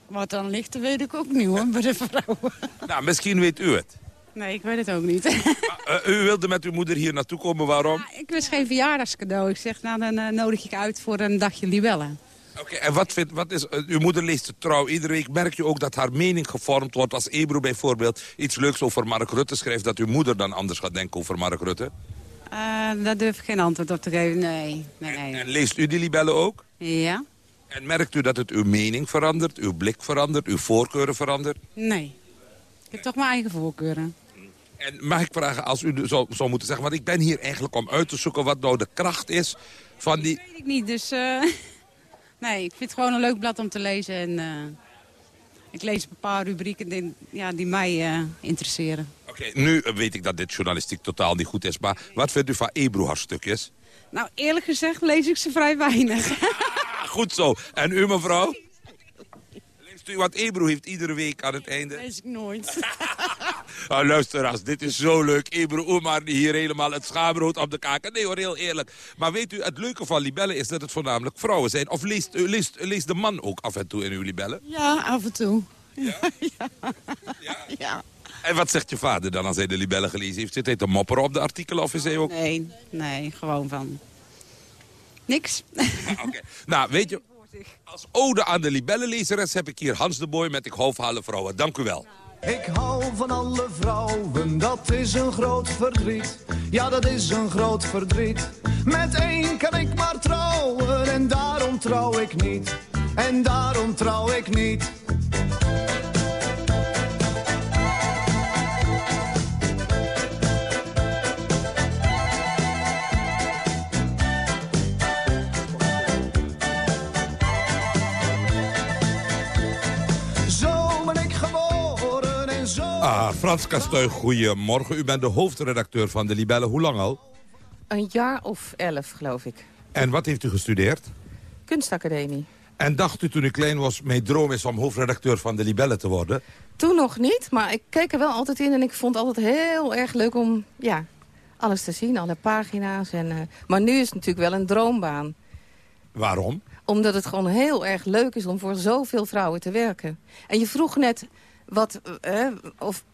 Wat dan ligt, weet ik ook niet hoor, bij de vrouwen. Nou, misschien weet u het. Nee, ik weet het ook niet. Maar, uh, u wilde met uw moeder hier naartoe komen, waarom? Ja, ik wist geen verjaardagscadeau. Ik zeg, nou dan uh, nodig ik uit voor een dagje libellen. Oké, en wat, vindt, wat is... Uh, uw moeder leest trouw iedere week. Merk je ook dat haar mening gevormd wordt? Als Ebro bijvoorbeeld iets leuks over Mark Rutte schrijft... dat uw moeder dan anders gaat denken over Mark Rutte? Daar durf ik geen antwoord op te geven, nee. nee, nee. En, en leest u die libellen ook? Ja. En merkt u dat het uw mening verandert, uw blik verandert, uw voorkeuren verandert? Nee. Ik heb toch mijn eigen voorkeuren. En mag ik vragen, als u zou, zou moeten zeggen... want ik ben hier eigenlijk om uit te zoeken wat nou de kracht is van die... Dat weet ik niet, dus... Uh... Nee, ik vind het gewoon een leuk blad om te lezen. En, uh, ik lees een paar rubrieken die, ja, die mij uh, interesseren. Oké, okay, nu weet ik dat dit journalistiek totaal niet goed is. Maar wat vindt u van Ebro-stukjes? Nou, eerlijk gezegd lees ik ze vrij weinig. goed zo. En u, mevrouw? Leest u wat Ebro heeft iedere week aan het einde? lees ik nooit. oh, luisteraars, dit is zo leuk. Ebro Oemar hier helemaal het schaamrood op de kaken. Nee hoor, heel eerlijk. Maar weet u, het leuke van libellen is dat het voornamelijk vrouwen zijn. Of leest, leest, leest de man ook af en toe in uw libellen? Ja, af en toe. Ja? ja. ja? ja. En wat zegt je vader dan als hij de libellen gelezen heeft? Zit hij te mopperen op de artikelen of is hij ook... Nee, nee, gewoon van... Niks. Ah, Oké. Nou, weet je... Als ode aan de libellenlezeres heb ik hier Hans de Boy met Ik hou vrouwen. Dank u wel. Ik hou van alle vrouwen, dat is een groot verdriet. Ja, dat is een groot verdriet. Met één kan ik maar trouwen en daarom trouw ik niet. En daarom trouw ik niet. Ah, Frans Kastuy, goedemorgen. U bent de hoofdredacteur van de Libelle. Hoe lang al? Een jaar of elf, geloof ik. En wat heeft u gestudeerd? Kunstacademie. En dacht u toen u klein was, mijn droom is om hoofdredacteur van de Libelle te worden? Toen nog niet, maar ik keek er wel altijd in en ik vond het altijd heel erg leuk om ja, alles te zien, alle pagina's. En, uh, maar nu is het natuurlijk wel een droombaan. Waarom? Omdat het gewoon heel erg leuk is om voor zoveel vrouwen te werken. En je vroeg net wat, uh, of,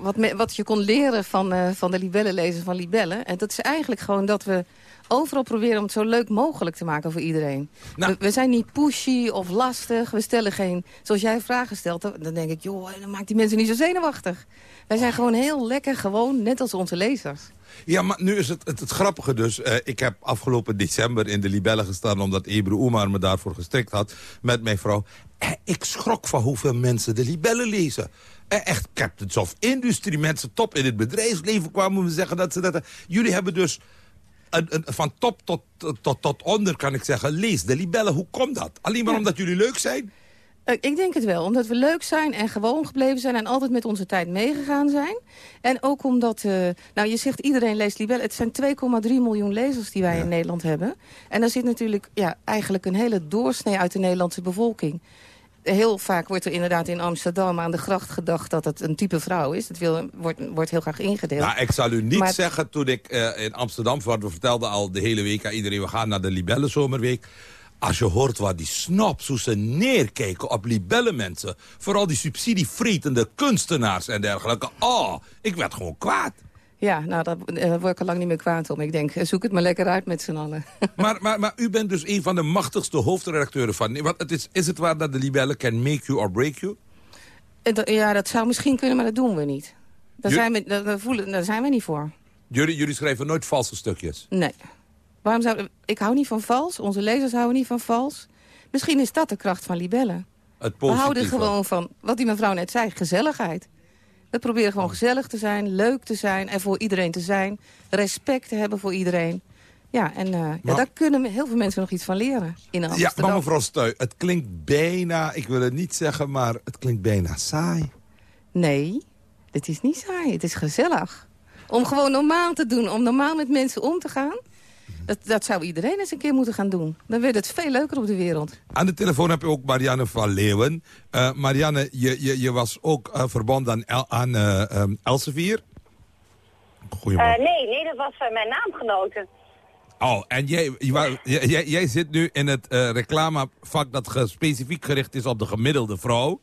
wat, me, wat je kon leren van, uh, van de libellenlezer van libellen. En dat is eigenlijk gewoon dat we overal proberen om het zo leuk mogelijk te maken voor iedereen. Nou. We, we, zijn niet pushy of lastig. We stellen geen... Zoals jij vragen stelt, dan denk ik... joh, dan maakt die mensen niet zo zenuwachtig. Wij zijn gewoon heel lekker gewoon, net als onze lezers. Ja, maar nu is het het, het grappige dus. Uh, ik heb afgelopen december in de Libelle gestaan... omdat Ebru Oemar me daarvoor gestrikt had met mijn vrouw. En ik schrok van hoeveel mensen de Libelle lezen. Echt captains of industry, mensen top in het bedrijfsleven kwamen me zeggen dat ze dat... Jullie hebben dus een, een, van top tot, tot, tot onder, kan ik zeggen, lees de libellen. Hoe komt dat? Alleen maar ja. omdat jullie leuk zijn? Uh, ik denk het wel, omdat we leuk zijn en gewoon gebleven zijn... en altijd met onze tijd meegegaan zijn. En ook omdat, uh, nou je zegt iedereen leest libellen. Het zijn 2,3 miljoen lezers die wij ja. in Nederland hebben. En daar zit natuurlijk ja, eigenlijk een hele doorsnee uit de Nederlandse bevolking heel vaak wordt er inderdaad in Amsterdam aan de gracht gedacht dat het een type vrouw is. Dat wil, wordt, wordt heel graag ingedeeld. Nou, ik zal u niet maar... zeggen, toen ik uh, in Amsterdam, we vertelden al de hele week aan iedereen, we gaan naar de Libelle Zomerweek. Als je hoort waar die snobs, hoe ze neerkijken op libellenmensen. Vooral die subsidievretende kunstenaars en dergelijke. Oh, ik werd gewoon kwaad. Ja, nou, daar daar word ik al lang niet meer kwaad om. Ik denk, eh, zoek het maar lekker uit met z'n allen. Maar, maar, maar u bent dus een van de machtigste hoofdredacteuren van... Want het is, is het waar dat de libellen can make you or break you? Dat- Ja, dat zou misschien kunnen, maar dat doen we niet. Daar, zijn we, daar, voelen, daar zijn we niet voor. Jullie, jullie schrijven nooit valse stukjes. Nee. Waarom zou, ik hou niet van vals. Onze lezers houden niet van vals. Misschien is dat de kracht van libellen. Het We houden gewoon van, wat die mevrouw net zei, gezelligheid. We proberen gewoon gezellig te zijn, leuk te zijn... en voor iedereen te zijn. Respect te hebben voor iedereen. Ja, en eh, ja, daar kunnen heel veel mensen nog iets van leren in Ja, Amsterdam. maar mevrouw Stuy, het klinkt bijna, ik wil het niet zeggen, maar het klinkt bijna saai. Nee, dit is niet saai. Het is gezellig. Om gewoon normaal te doen, om normaal met mensen om te gaan... Dat, dat zou iedereen eens een keer moeten gaan doen. Dan werd het veel leuker op de wereld. Aan de telefoon heb je ook Marianne van Leeuwen. Eh, Marianne, je, je, je was ook eh, verbonden aan, El, aan eh, ehm, Elsevier. Goedemorgen. Eh, nee, nee, dat was mijn naamgenote. Oh, en jij, jij, jij- jij zit nu in het eh, reclamevak dat specifiek gericht is op de gemiddelde vrouw.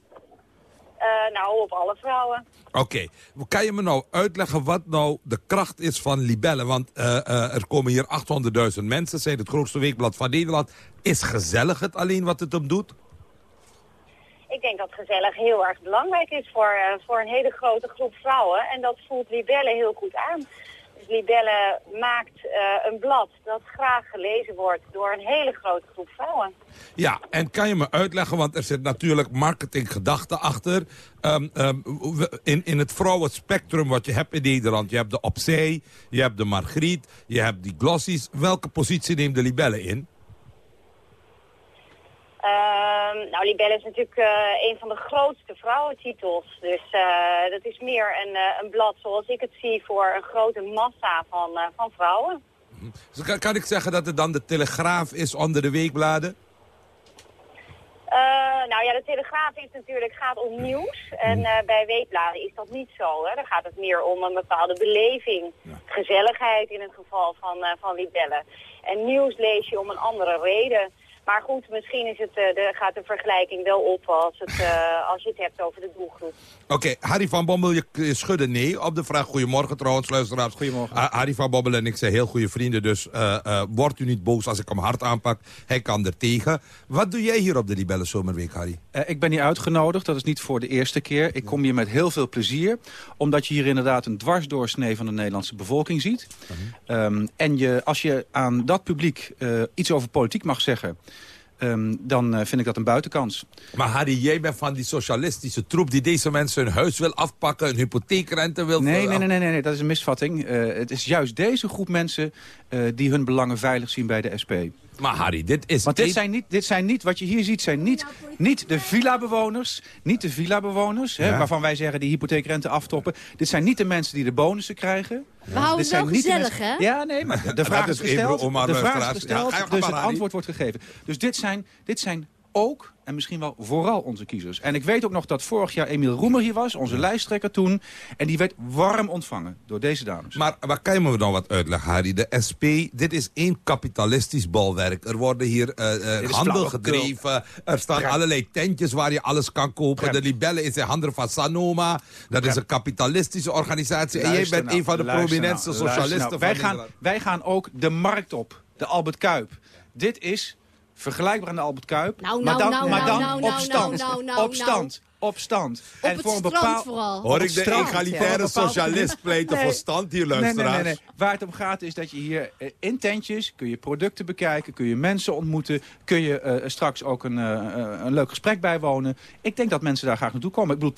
Eh, nou, op alle vrouwen. Oké, kan je me nou uitleggen wat nou de kracht is van libellen? Want eh, eh, er komen hier 800.000 mensen, zijn het grootste weekblad van Nederland. Is gezellig het alleen wat het om doet? Ik denk dat gezellig heel erg belangrijk is voor, voor een hele grote groep vrouwen. En dat voelt Libelle heel goed aan. Libelle maakt eh, een blad dat graag gelezen wordt door een hele grote groep vrouwen. Ja, en kan je me uitleggen, want er zit natuurlijk marketinggedachte achter. Ehm, ehm, in, in het vrouwenspectrum wat je hebt in Nederland, je hebt de Opzij, je hebt de Margriet, je hebt die Glossies. Welke positie neemt de libelle in? Ehm, nou, Libelle is natuurlijk eh, een van de grootste vrouwentitels. Dus eh, dat is meer een, eh, een blad zoals ik het zie voor een grote massa van, van vrouwen. Dus kan, kan ik zeggen dat het dan de Telegraaf is onder de weekbladen? Nou ja, de Telegraaf is natuurlijk, gaat om nieuws. En eh, bij weekbladen is dat niet zo. Hè. Dan gaat het meer om een bepaalde beleving. Gezelligheid in het geval van, van libellen. En nieuws lees je om een andere reden. Maar goed, misschien is het, eh, de, gaat de vergelijking wel op als, het, eh, als je het hebt over de doelgroep. Oké, Harry van Bommel, je je schudde nee op de vraag. Goedemorgen trouwens, luisteraars. Goedemorgen. Harry van Bommel en ik zijn heel goede vrienden, dus eh, eh, wordt u niet boos als ik hem hard aanpak. Hij kan er tegen. Wat doe jij hier op de Libelle Zomerweek, Harry? Eh, ik ben hier uitgenodigd, dat is niet voor de eerste keer. Ik kom hier met heel veel plezier. Omdat je hier inderdaad een dwarsdoorsnee van de Nederlandse bevolking ziet. Ehm, en je, als je aan dat publiek eh, iets over politiek mag zeggen... ehm, dan eh, vind ik dat een buitenkans. Maar Harry, jij bent van die socialistische troep die deze mensen hun huis wil afpakken, een hypotheekrente wil... Nee, nee, nee, nee, nee, dat is een misvatting. Eh, het is juist deze groep mensen eh, die hun belangen veilig zien bij de SP. Maar Harry, dit is... Want dit zijn, niet, dit zijn niet, wat je hier ziet, zijn niet, niet de villa-bewoners. Niet de villa-bewoners, Ja. waarvan wij zeggen die hypotheekrente aftoppen. Dit zijn niet de mensen die de bonussen krijgen. We houden Dit wel zijn niet gezellig, hè? Ja, nee, maar de vraag is gesteld. De vraag is gesteld, dus het antwoord wordt gegeven. Dus dit zijn, dit zijn ook en misschien wel vooral onze kiezers. En ik weet ook nog dat vorig jaar Emiel Roemer hier was, onze lijsttrekker toen. En die werd warm ontvangen door deze dames. Maar waar kan je me nou wat uitleggen, Harry? De SP, dit is één kapitalistisch balwerk. Er worden hier eh, eh, handel gedreven. Er staan Prem. allerlei tentjes waar je alles kan kopen. Prem. De Libelle is in handen van Sanoma. Dat is een kapitalistische organisatie. en jij bent nou, een van de luister prominentste nou, socialisten nou. van wij gaan, Nederland. wij gaan ook de markt op. De Albert Kuip. Dit is vergelijkbaar aan de Albert Kuip. Nou, maar dan, nou, maar dan op stand. op stand. Op stand. Op het strand vooral. Hoor ik de strand. egalitaire Voor een bepaald- socialist pleiten voor stand hier, Nee, nee, nee, luisteraars? nee. Waar het om gaat is dat je hier eh, in tentjes kun je producten bekijken, kun je mensen ontmoeten, kun je eh, straks ook een, eh, een leuk gesprek bijwonen. Ik denk dat mensen daar graag naartoe komen. Ik bedoel,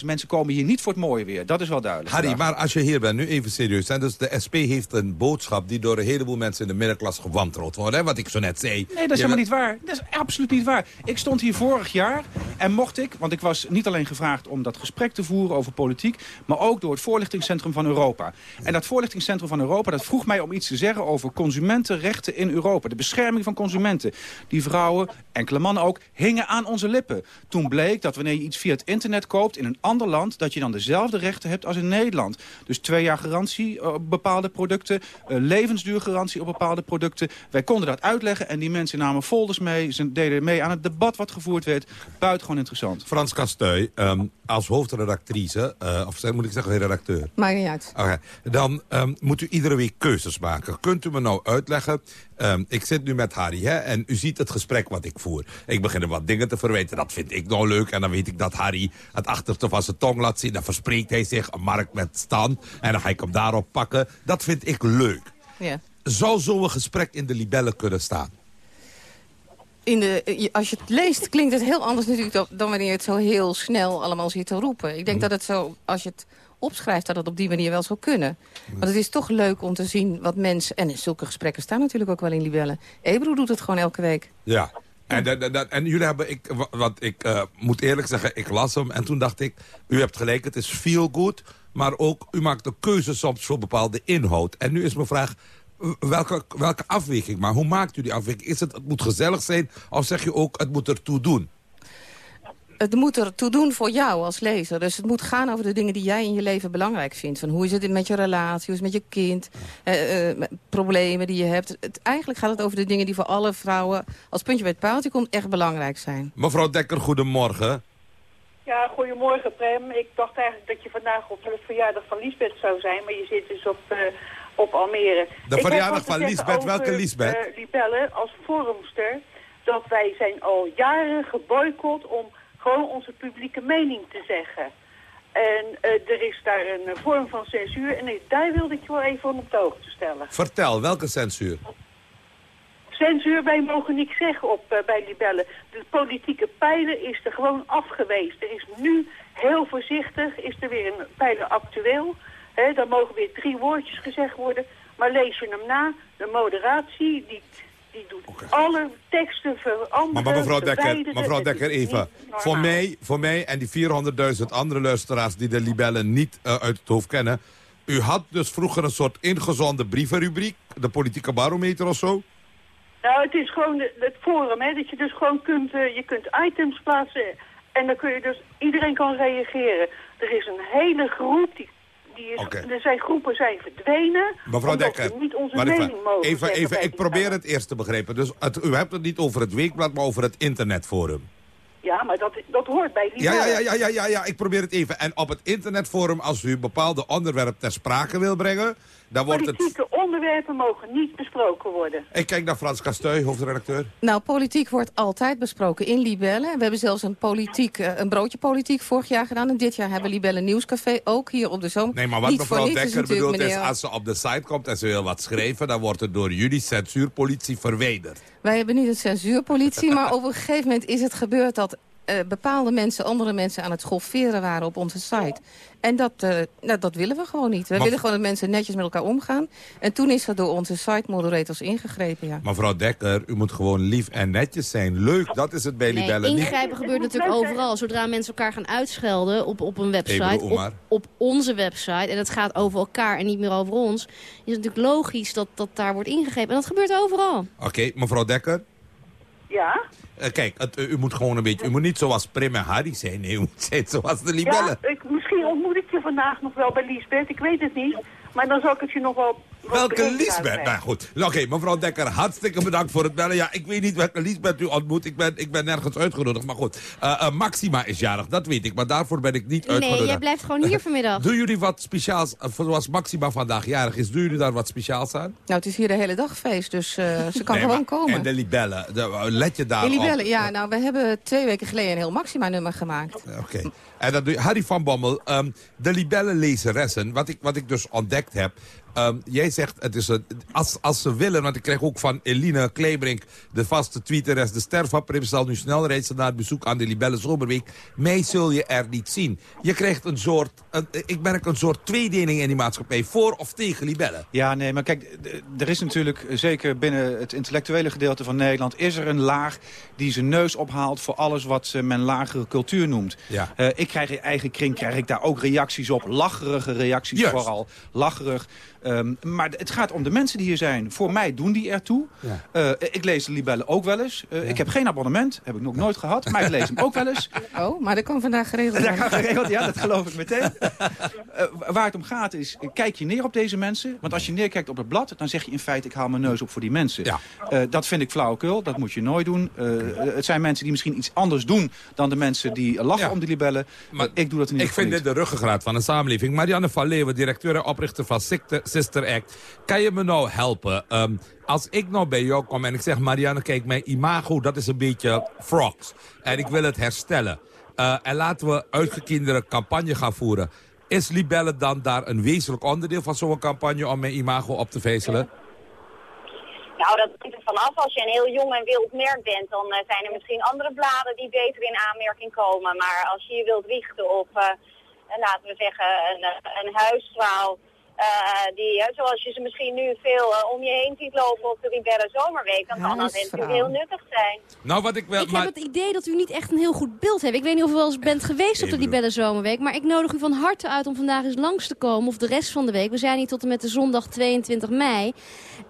80.000 mensen komen hier niet voor het mooie weer. Dat is wel duidelijk. Harry, vandaag. maar als je hier bent, nu even serieus. Hè? Dus de SP heeft een boodschap die door een heleboel mensen in de middenklasse gewantrouwd wordt. Hè? Wat ik zo net zei. Nee, dat is Je helemaal bent- niet waar. Dat is absoluut niet waar. Ik stond hier vorig jaar en mocht ik, want ik was niet alleen gevraagd om dat gesprek te voeren over politiek, maar ook door het voorlichtingscentrum van Europa. En dat voorlichtingscentrum van Europa, dat vroeg mij om iets te zeggen over consumentenrechten in Europa. De bescherming van consumenten. Die vrouwen, enkele mannen ook, hingen aan onze lippen. Toen bleek dat wanneer je iets via het internet koopt in een ander land, dat je dan dezelfde rechten hebt als in Nederland. Dus twee jaar garantie op bepaalde producten, eh, levensduurgarantie op bepaalde producten. Wij konden dat uitleggen en die mensen namen folders mee. Ze deden mee aan het debat wat gevoerd werd. Buitengewoon interessant. Frans Kastuy, ehm, als hoofdredactrice, eh, of moet ik zeggen redacteur? Maakt niet uit. Oké, dan ehm, moet u iedere week keuzes maken. Kunt u me nou uitleggen, ehm, ik zit nu met Harry hè, en u ziet het gesprek wat ik voer. Ik begin hem wat dingen te verwijten, dat vind ik nou leuk. En dan weet ik dat Harry het achterste van zijn tong laat zien. Dan verspreekt hij zich, een markt met stand. En dan ga ik hem daarop pakken. Dat vind ik leuk. Ja. Zou zo'n gesprek in de libellen kunnen staan? In de, je- als je het leest, klinkt het heel anders natuurlijk dan, wanneer je het zo heel snel allemaal zit te roepen. Ik denk dat het zo, als je het opschrijft, dat het op die manier wel zou kunnen. Want het is toch leuk om te zien wat mensen... En zulke gesprekken staan natuurlijk ook wel in libellen. Ebro doet het gewoon elke week. Ja. En, dat- en jullie hebben, ik, wa- wat ik eh, moet eerlijk zeggen, ik las hem en toen dacht ik, u hebt gelijk, het is feel good, maar ook u maakt de keuze soms voor bepaalde inhoud. En nu is mijn vraag, welke, welke afweging, maar hoe maakt u die afweging? Is het, het moet gezellig zijn, of zeg je ook, het moet ertoe doen? Het moet er toe doen voor jou als lezer. Dus het moet gaan over de dingen die jij in je leven belangrijk vindt. Van hoe is het met je relatie, hoe is het met je kind, eh, eh, problemen die je hebt. Het, eigenlijk gaat het over de dingen die voor alle vrouwen, als puntje bij het paaltje komt, echt belangrijk zijn. Mevrouw Dekker, goedemorgen. Ja, goedemorgen Prem. Ik dacht eigenlijk dat je vandaag op de verjaardag van Liesbeth zou zijn, maar je zit dus op, eh, op Almere. De verjaardag van Liesbeth. Welke Liesbeth? eh, libellen als forumster, dat wij zijn al jaren geboycott om gewoon onze publieke mening te zeggen. En eh, er is daar een eh, vorm van censuur en daar wilde ik je wel even van op de hoogte stellen. Vertel, welke censuur? Censuur, wij mogen niks zeggen op, eh, bij libellen. De politieke pijler is er gewoon afgewezen. Er is nu heel voorzichtig, is er weer een pijler actueel. Dan mogen weer drie woordjes gezegd worden. Maar lees je hem na, de moderatie, die, die doet alle teksten veranderen, Maar, maar mevrouw Dekker, mevrouw Dekker even. Voor mij, voor mij en die 400.000 andere luisteraars die de libellen niet eh, uit het hoofd kennen. U had dus vroeger een soort ingezonde brievenrubriek, de politieke barometer of zo. Nou, het is gewoon het forum, hè, dat je dus gewoon kunt, eh, je kunt items plaatsen en dan kun je dus, iedereen kan reageren. Er is een hele groep, die, die is, er zijn groepen zijn verdwenen, Mevrouw Dekker, niet onze mening even, mogen even, even ik probeer het eerst te begrijpen. Dus het, u hebt het niet over het weekblad, maar over het internetforum. Ja, maar dat, dat hoort bij die Ja, ja, ja, ja, ja, ja, ja, ik probeer het even. En op het internetforum, als u een bepaalde onderwerp ter sprake wil brengen, dan wordt het... Politieke onderwerpen mogen niet besproken worden. Ik kijk naar Frans Kastuy, hoofdredacteur. Nou, politiek wordt altijd besproken in Libellen. We hebben zelfs een, politiek, eh, een broodje politiek vorig jaar gedaan. En dit jaar hebben we Libellen Nieuwscafé ook hier op de zoom. Nee, maar wat Niet mevrouw is Dekker bedoelt is, als ze op de site komt en ze wil wat schrijven, dan wordt het door jullie censuurpolitie verwijderd. Wij hebben niet een censuurpolitie, maar op een gegeven moment is het gebeurd dat eh, bepaalde mensen, andere mensen aan het schofferen waren op onze site. En dat, eh, nou, dat willen we gewoon niet. We Maar- willen gewoon dat mensen netjes met elkaar omgaan. En toen is er door onze site moderators ingegrepen, ja. Mevrouw Dekker, u moet gewoon lief en netjes zijn. Leuk, dat is het bij Nee. Niet- ingrijpen gebeurt natuurlijk overal. Zodra mensen elkaar gaan uitschelden op, op een website, op, op onze website... en het gaat over elkaar en niet meer over ons... is het natuurlijk logisch dat, dat daar wordt ingegrepen. En dat gebeurt overal. Oké, mevrouw Dekker. Ja? Eh, kijk, het, u moet gewoon een beetje... U moet niet zoals Prim en Harry zijn. Nee, u moet zijn zoals de Libellen. Ja, ik, misschien ontmoet ik je vandaag nog wel bij Liesbeth, ik weet het niet. Maar dan zal ik het je nog wel... Welke Liesbeth? Nou goed. Oké, mevrouw Dekker, hartstikke bedankt voor het bellen. Ja, ik weet niet welke Liesbeth u ontmoet. Ik ben, ik ben nergens uitgenodigd. Maar goed, Eh, eh, Maxima is jarig, dat weet ik. Maar daarvoor ben ik niet Nee, uitgenodigd. jij blijft gewoon hier vanmiddag. Doen jullie wat speciaals, eh, zoals Maxima vandaag jarig is, doen jullie daar wat speciaals aan? Nou, het is hier de hele dag feest, dus eh, ze kan Nee, gewoon maar- komen. En de libellen, de, let je daar In op? Libellen, ja, nou, we hebben twee weken geleden een heel Maxima-nummer gemaakt. Oké. En dat doe je- Harry van Bommel, ehm, de libellenlezeressen, wat ik, wat ik dus ontdekt heb... ehm, jij zegt, het is een, als, als ze willen, want ik krijg ook van Eline Kleebrink... de vaste tweeteres, de ster van Prim zal nu snel reizen naar het bezoek aan de Libellen Zomerweek. Mij zul je er niet zien. Je krijgt een soort, een, ik merk een soort tweedeling in die maatschappij, voor of tegen libellen. Ja, nee, maar kijk, er is natuurlijk, eh, zeker binnen het intellectuele gedeelte van Nederland... is er een laag die zijn neus ophaalt voor alles wat men lagere cultuur noemt. Ja. Eh, ik krijg in eigen kring krijg ik daar ook reacties op. Lacherige reacties Juist. vooral. Lacherig. Ehm, maar het gaat om de mensen die hier zijn. Voor mij doen die ertoe. Eh, ik lees de libellen ook wel eens. Eh, ik heb geen abonnement, heb ik nog nooit gehad. Maar ik lees hem ook wel eens. Oh, maar dat kan vandaag geregeld worden. Dat kan geregeld, ja, dat geloof ik meteen. Uh, waar het om gaat is, kijk je neer op deze mensen. Want als je neerkijkt op het blad, dan zeg je in feite... ik haal mijn neus op voor die mensen. Ja. dat vind ik flauwekul, dat moet je nooit doen. het zijn mensen die misschien iets anders doen... dan de mensen die lachen om die libellen. Maar ik doe dat in Ik vind dit de ruggengraat van een samenleving. Marianne van Leeuwen, directeur en oprichter van Sister Act. Kan je me nou helpen? Um, als ik nou bij jou kom en ik zeg... Marianne, kijk, mijn imago, dat is een beetje frogs. En ik wil het herstellen. Uh, en laten we uitgekinderde campagne gaan voeren. Is Libelle dan daar een wezenlijk onderdeel van zo'n campagne... om mijn imago op te vezelen? Nou, dat hangt er vanaf. Als je een heel jong en wild merk bent, dan uh, zijn er misschien andere bladen die beter in aanmerking komen. Maar als je je wilt richten op, uh, laten we zeggen, een, een uh, die, zoals je ze misschien nu veel uh, om je heen ziet lopen op de Ribera Zomerweek, dan kan dat natuurlijk heel nuttig zijn. Nou, wat ik wel... Ik heb het idee dat u niet echt een heel goed beeld heeft. Ik weet niet of u wel eens bent geweest op de Ribera Zomerweek, maar ik nodig u van harte uit om vandaag eens langs te komen, of de rest van de week. We zijn hier tot en met de zondag 22 mei.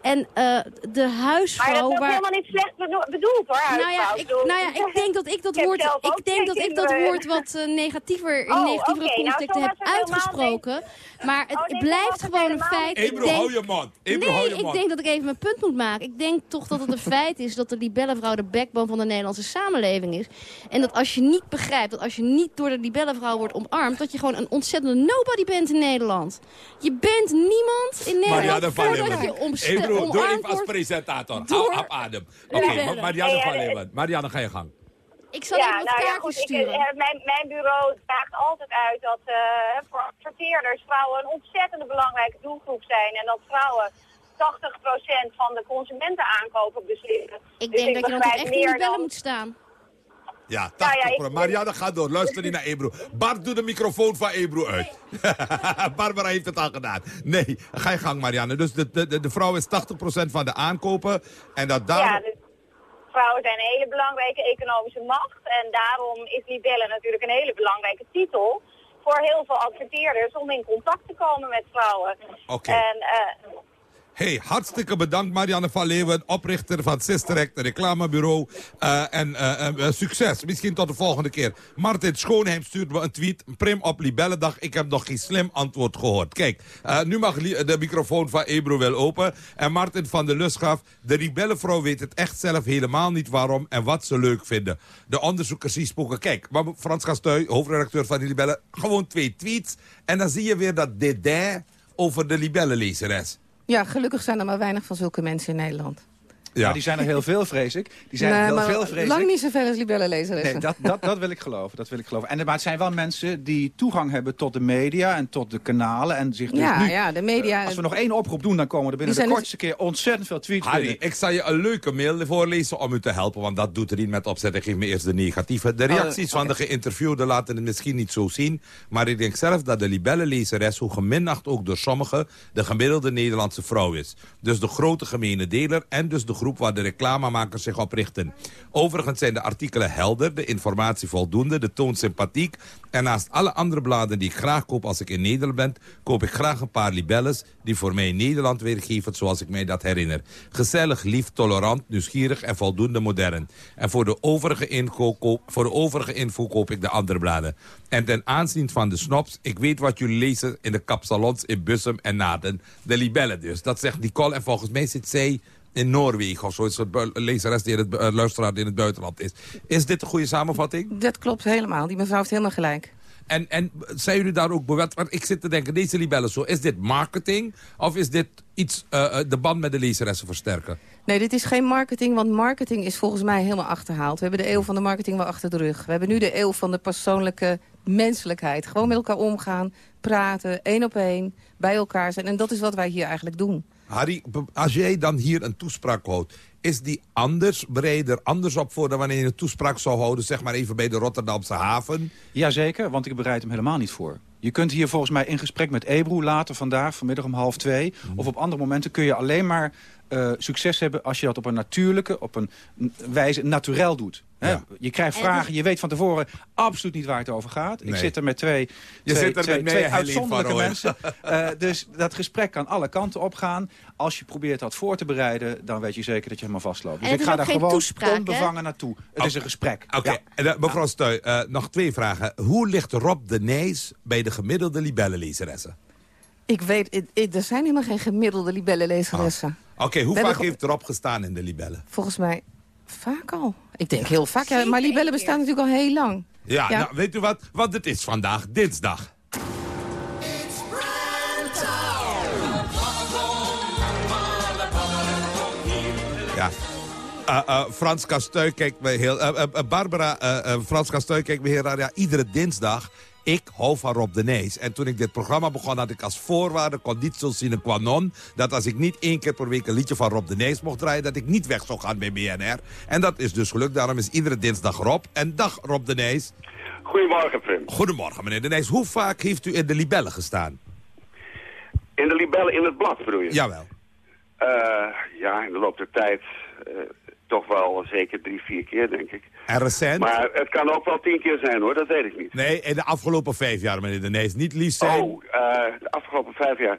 En uh, de huisvrouw... Maar dat is waar... helemaal niet slecht bedoeld hoor, Nou ja, ik, nou ja, ik denk dat ik dat woord, ik denk dat ik dat woord wat negatiever, in oh, negatievere okay. contexten nou, heb uitgesproken. Maar het oh, blijft gewoon een feit. Ebro, denk... hou je mond. Ebro, nee, hou je ik mond. denk dat ik even mijn punt moet maken. Ik denk toch dat het een feit is dat de libellenvrouw de backbone van de Nederlandse samenleving is. En dat als je niet begrijpt, dat als je niet door de libellenvrouw wordt omarmd, dat je gewoon een ontzettende nobody bent in Nederland. Je bent niemand in Nederland voordat je omstelt. Ebro, doe even als presentator. Hou op adem. Oké, okay, Marianne van Leeuwen. Marianne, ga je gang. Ik zal ja, even wat nou ja, goed, sturen. Ik, uh, mijn, mijn bureau draagt altijd uit dat uh, voor adverteerders vrouwen een ontzettend belangrijke doelgroep zijn. En dat vrouwen 80% van de consumenten aankopen beslissen. Ik dus denk ik dat je dan toch echt in de bellen dan... moet staan. Ja, 80%. Nou ja, ik- Marianne, ga door. Luister niet naar Ebro. Bart, doe de microfoon van Ebro uit. Barbara heeft het al gedaan. Nee, ga je gang, Marianne. Dus de, de, de, de vrouw is 80% van de aankopen. En dat daar... Ja, dus vrouwen zijn een hele belangrijke economische macht. En daarom is libelle natuurlijk een hele belangrijke titel voor heel veel adverteerders om in contact te komen met vrouwen. Oké. En eh, Hey, hartstikke bedankt Marianne van Leeuwen, oprichter van Sister Act, een reclamebureau. Uh, en uh, uh, succes, misschien tot de volgende keer. Martin Schoonheim stuurt me een tweet, prim op Libellendag. Ik heb nog geen slim antwoord gehoord. Kijk, nu mag de microfoon van Ebro wel open. En Martin van der Lus gaf, de Libellenvrouw weet het echt zelf helemaal niet waarom en wat ze leuk vinden. De onderzoekers zien spoken. Kijk, maar Frans Gastuy, hoofdredacteur van de Libellen, gewoon twee tweets. En dan zie je weer dat dédain over de Libellenlezeres. Ja, gelukkig zijn er maar weinig van zulke mensen in Nederland. Ja. die zijn er heel veel, vrees ik. Die zijn nee, er heel maar veel, vrees lang ik. niet zoveel als libellenlezeressen. Nee, dat, dat, dat wil ik geloven. Dat wil ik geloven. En, maar het zijn wel mensen die toegang hebben tot de media en tot de kanalen. En zich dus Ja, nu, ja, de media... Als we nog één oproep doen, dan komen er binnen de zijn kortste keer ontzettend veel tweets Harry, binnen. ik zal je een leuke mail voorlezen om u te helpen. Want dat doet er niet met opzet. Ik geef me eerst de negatieve. De reacties van de geïnterviewden laten het misschien niet zo zien. Maar ik denk zelf dat de libellenlezeres, hoe geminacht ook door sommigen... de gemiddelde Nederlandse vrouw is. Dus de grote gemene deler en dus de groep waar de reclamemakers zich op richten. Overigens zijn de artikelen helder, de informatie voldoende, de toon sympathiek. En naast alle andere bladen die ik graag koop als ik in Nederland ben... koop ik graag een paar libelles die voor mij Nederland weergeven zoals ik mij dat herinner. Gezellig, lief, tolerant, nieuwsgierig en voldoende modern. En voor de overige info, koop, voor overige koop ik de andere bladen. En ten aanzien van de snobs, ik weet wat jullie lezen in de kapsalons in Bussum en Naden. De libellen dus. Dat zegt Nicole en volgens mij zit zij in Noorwegen of zoiets. Een lezeres die in het uh, luisteraar in het buitenland is. Is dit een goede samenvatting? Dat klopt helemaal. Die mevrouw heeft helemaal gelijk. En, en zijn jullie daar ook bewust? Want ik zit te denken, deze libellen zo, is dit marketing? Of is dit iets, uh, de band met de lezeressen versterken? Nee, dit is geen marketing, want marketing is volgens mij helemaal achterhaald. We hebben de eeuw van de marketing wel achter de rug. We hebben nu de eeuw van de persoonlijke menselijkheid. Gewoon met elkaar omgaan, praten, één op één, bij elkaar zijn. En dat is wat wij hier eigenlijk doen. Harry, als jij dan hier een toespraak houdt... is die anders, breder, anders op voor dan wanneer je een toespraak zou houden... zeg maar even bij de Rotterdamse haven? Jazeker, want ik bereid hem helemaal niet voor. Je kunt hier volgens mij in gesprek met Ebro later vandaag, vanmiddag om half twee... Mhm. of op andere momenten kun je alleen maar eh, succes hebben als je dat op een natuurlijke, op een wijze naturel doet. Hè? Je krijgt En vragen, je weet van tevoren absoluut niet waar het over gaat. Ik Nee. zit er met twee, Je twee, zit er twee, met uitzonderlijke mensen. Eh, dus dat gesprek kan alle kanten opgaan. Als je probeert dat voor te bereiden, dan weet je zeker dat je helemaal vastloopt. Dus ik ga daar gewoon toespraak, onbevangen naartoe. Het is een gesprek. Oké, Ja. eh, mevrouw Stuy, eh, nog twee vragen. Hoe ligt Rob de Nijs bij de gemiddelde libellenlezeressen? Ik weet, ik- ik- er zijn helemaal geen gemiddelde libellenlezeressen. Oké, hoe vaak heeft Rob gestaan in de libellen? Volgens mij vaak al. Ik denk heel vaak. Ja, maar libellen bestaan natuurlijk al heel lang. Ja, Ja. Nou, weet u wat? Want het is vandaag dinsdag. Ja. Eh, eh, Frans Kastuy kijkt me heel... eh, Barbara, eh, eh, Frans Kastuy kijkt me heel raar. Ja, iedere dinsdag, ik hou van Rob de Nijs. En toen ik dit programma begon, had ik als voorwaarde, conditie sine qua non... dat als ik niet één keer per week een liedje van Rob de Nijs mocht draaien... dat ik niet weg zou gaan bij BNR. En dat is dus gelukt. Daarom is iedere dinsdag Rob. En dag Rob de Nijs. Goedemorgen, Prim. Goedemorgen, meneer de Nijs. Hoe vaak heeft u in de libellen gestaan? In de libellen in het blad, bedoel je? Jawel. Eh, ja, in de loop der tijd eh, toch wel zeker drie, vier keer, denk ik. En recent? Maar het kan ook wel tien keer zijn, hoor. Dat weet ik niet. Nee, in de afgelopen vijf jaar, meneer de Nijs. Niet liefst zijn. Oh, eh, de afgelopen vijf jaar.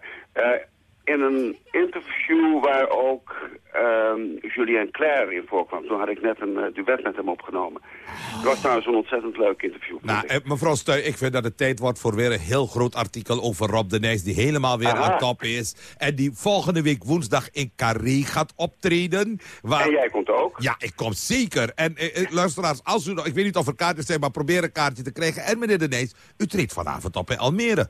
In een interview waar ook ehm Julien Claire in voorkwam. Toen had ik net een eh, duet met hem opgenomen. Het was trouwens een ontzettend leuk interview. Nou, eh, mevrouw Stuy, ik vind dat het tijd wordt voor weer een heel groot artikel over Rob de Nijs... die helemaal weer Aha. aan top is. En die volgende week woensdag in Carré gaat optreden. Waar... En jij komt ook? Ja, ik kom zeker. En eh, luisteraars, als u nog... Ik weet niet of er kaartjes zijn, maar probeer een kaartje te krijgen. En meneer de Nijs, u treedt vanavond op in Almere.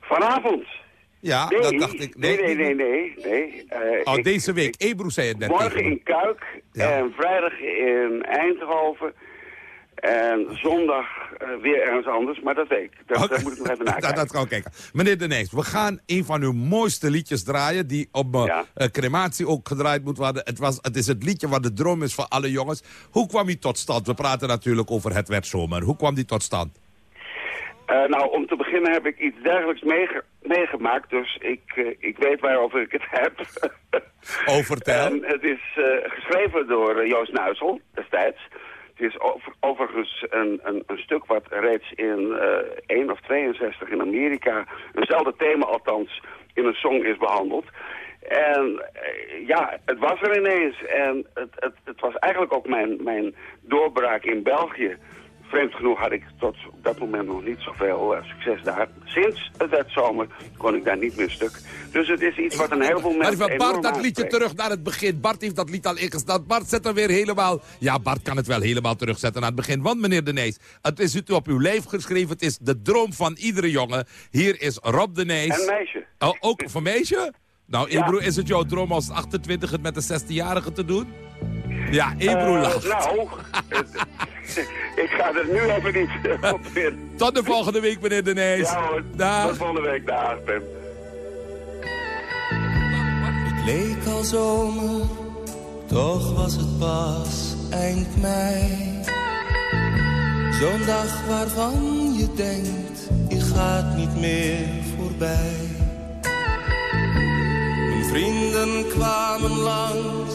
Vanavond? Ja, nee, dat dacht ik. Nee, nee, nee, nee. nee. Eh, Oh, ik- deze week. Ebro zei het net Morgen in Kuik en vrijdag in Eindhoven. En zondag eh, weer ergens anders, maar dat weet ik. Dat, moet ik nog even naar Dat, dat gaan we kijken. Meneer De Nijs, we gaan een van uw mooiste liedjes draaien... die op mijn eh, crematie ook gedraaid moet worden. Het, was, het is het liedje wat de droom is voor alle jongens. Hoe kwam die tot stand? We praten natuurlijk over Het werd zomer. Hoe kwam die tot stand? Eh, nou, om te beginnen heb ik iets dergelijks meege- meegemaakt, dus ik, eh, ik weet waarover ik het heb. Oh, vertel. En het is eh, geschreven door Joost Nuisel destijds. Het is over- overigens een, een, een stuk wat reeds in eh 1 of 62 in Amerika, eenzelfde thema althans, in een song is behandeld. En ja, het was er ineens. En het, het, het was eigenlijk ook mijn, mijn doorbraak in België. Vreemd genoeg had ik tot op dat moment nog niet zoveel eh, succes daar. Sinds het werd zomer kon ik daar niet meer stuk. Dus het is iets wat een heleboel mensen Bart, enorm dat liedje terug naar het begin. Bart heeft dat lied al ingesteld. Bart zet hem weer helemaal... Ja, Bart kan het wel helemaal terugzetten naar het begin. Want meneer De Nees, het is u op uw lijf geschreven. Het is de droom van iedere jongen. Hier is Rob De Nees. En meisje. Oh, ook voor meisje? Nou, Ja. Ebro, is het jouw droom als 28 het met de 16-jarige te doen? Ja, Ebro Eh, lacht. Nou, ik ga er nu even niet op in. Tot de volgende week, meneer De Nees. Ja hoor, Dag. tot volgende week. Dag, Pim. Het leek al zomer, toch was het pas eind mei. Zo'n dag waarvan je denkt, je gaat niet meer voorbij. Mijn vrienden kwamen langs,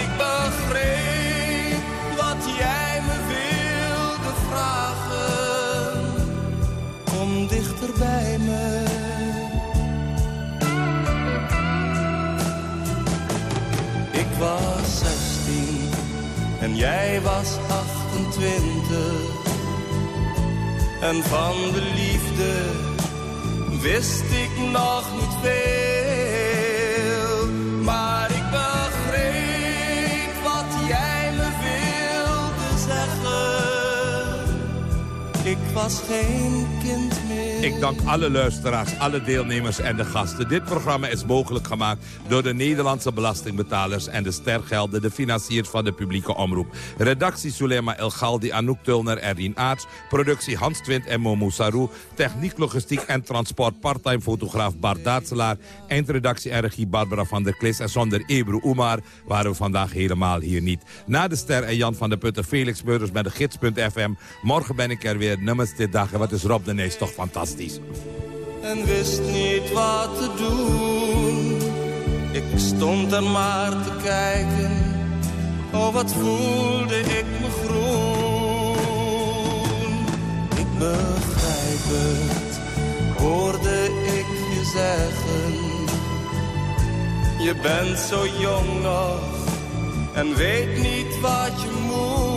dichter bij me. Ik was 16 en jij was 28. En van de liefde wist ik nog niet veel. Ik was geen kind meer. Ik dank alle luisteraars, alle deelnemers en de gasten. Dit programma is mogelijk gemaakt door de Nederlandse belastingbetalers... en de stergelden, de financiers van de publieke omroep. Redactie Sulema El Galdi, Anouk Tulner, Erin Aarts. Productie Hans Twint en Momo Sarou. Techniek, logistiek en transport, parttime fotograaf Bart Daatselaar. Eindredactie en Barbara van der Klis. En zonder Ebru Oemar waren we vandaag helemaal hier niet. Na de ster en Jan van der Putten, Felix Meurders met de gids.fm. Morgen ben ik er weer, nummers dit dag. En wat is Rob de Nees toch fantastisch. En wist niet wat te doen. Ik stond er maar te kijken. Oh, wat voelde ik me groen. Ik begrijp het, hoorde ik je zeggen. Je bent zo jong nog en weet niet wat je moet.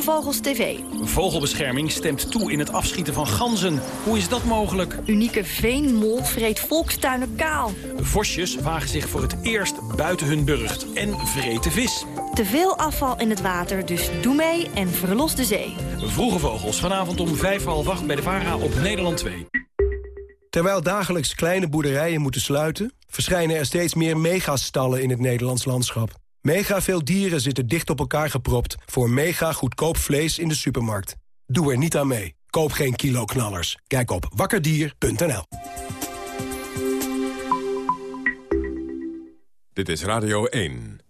Vroege Vogels TV. Vogelbescherming stemt toe in het afschieten van ganzen. Hoe is dat mogelijk? Unieke veenmol vreet volkstuinen kaal. Vosjes wagen zich voor het eerst buiten hun burcht en vreten vis. Te veel afval in het water, dus doe mee en verlos de zee. Vroege Vogels, vanavond om vijf half acht bij de VARA op Nederland 2. Terwijl dagelijks kleine boerderijen moeten sluiten... verschijnen er steeds meer megastallen in het Nederlands landschap. Mega veel dieren zitten dicht op elkaar gepropt... voor mega goedkoop vlees in de supermarkt. Doe er niet aan mee. Koop geen kiloknallers. Kijk op wakkerdier.nl. Dit is Radio 1.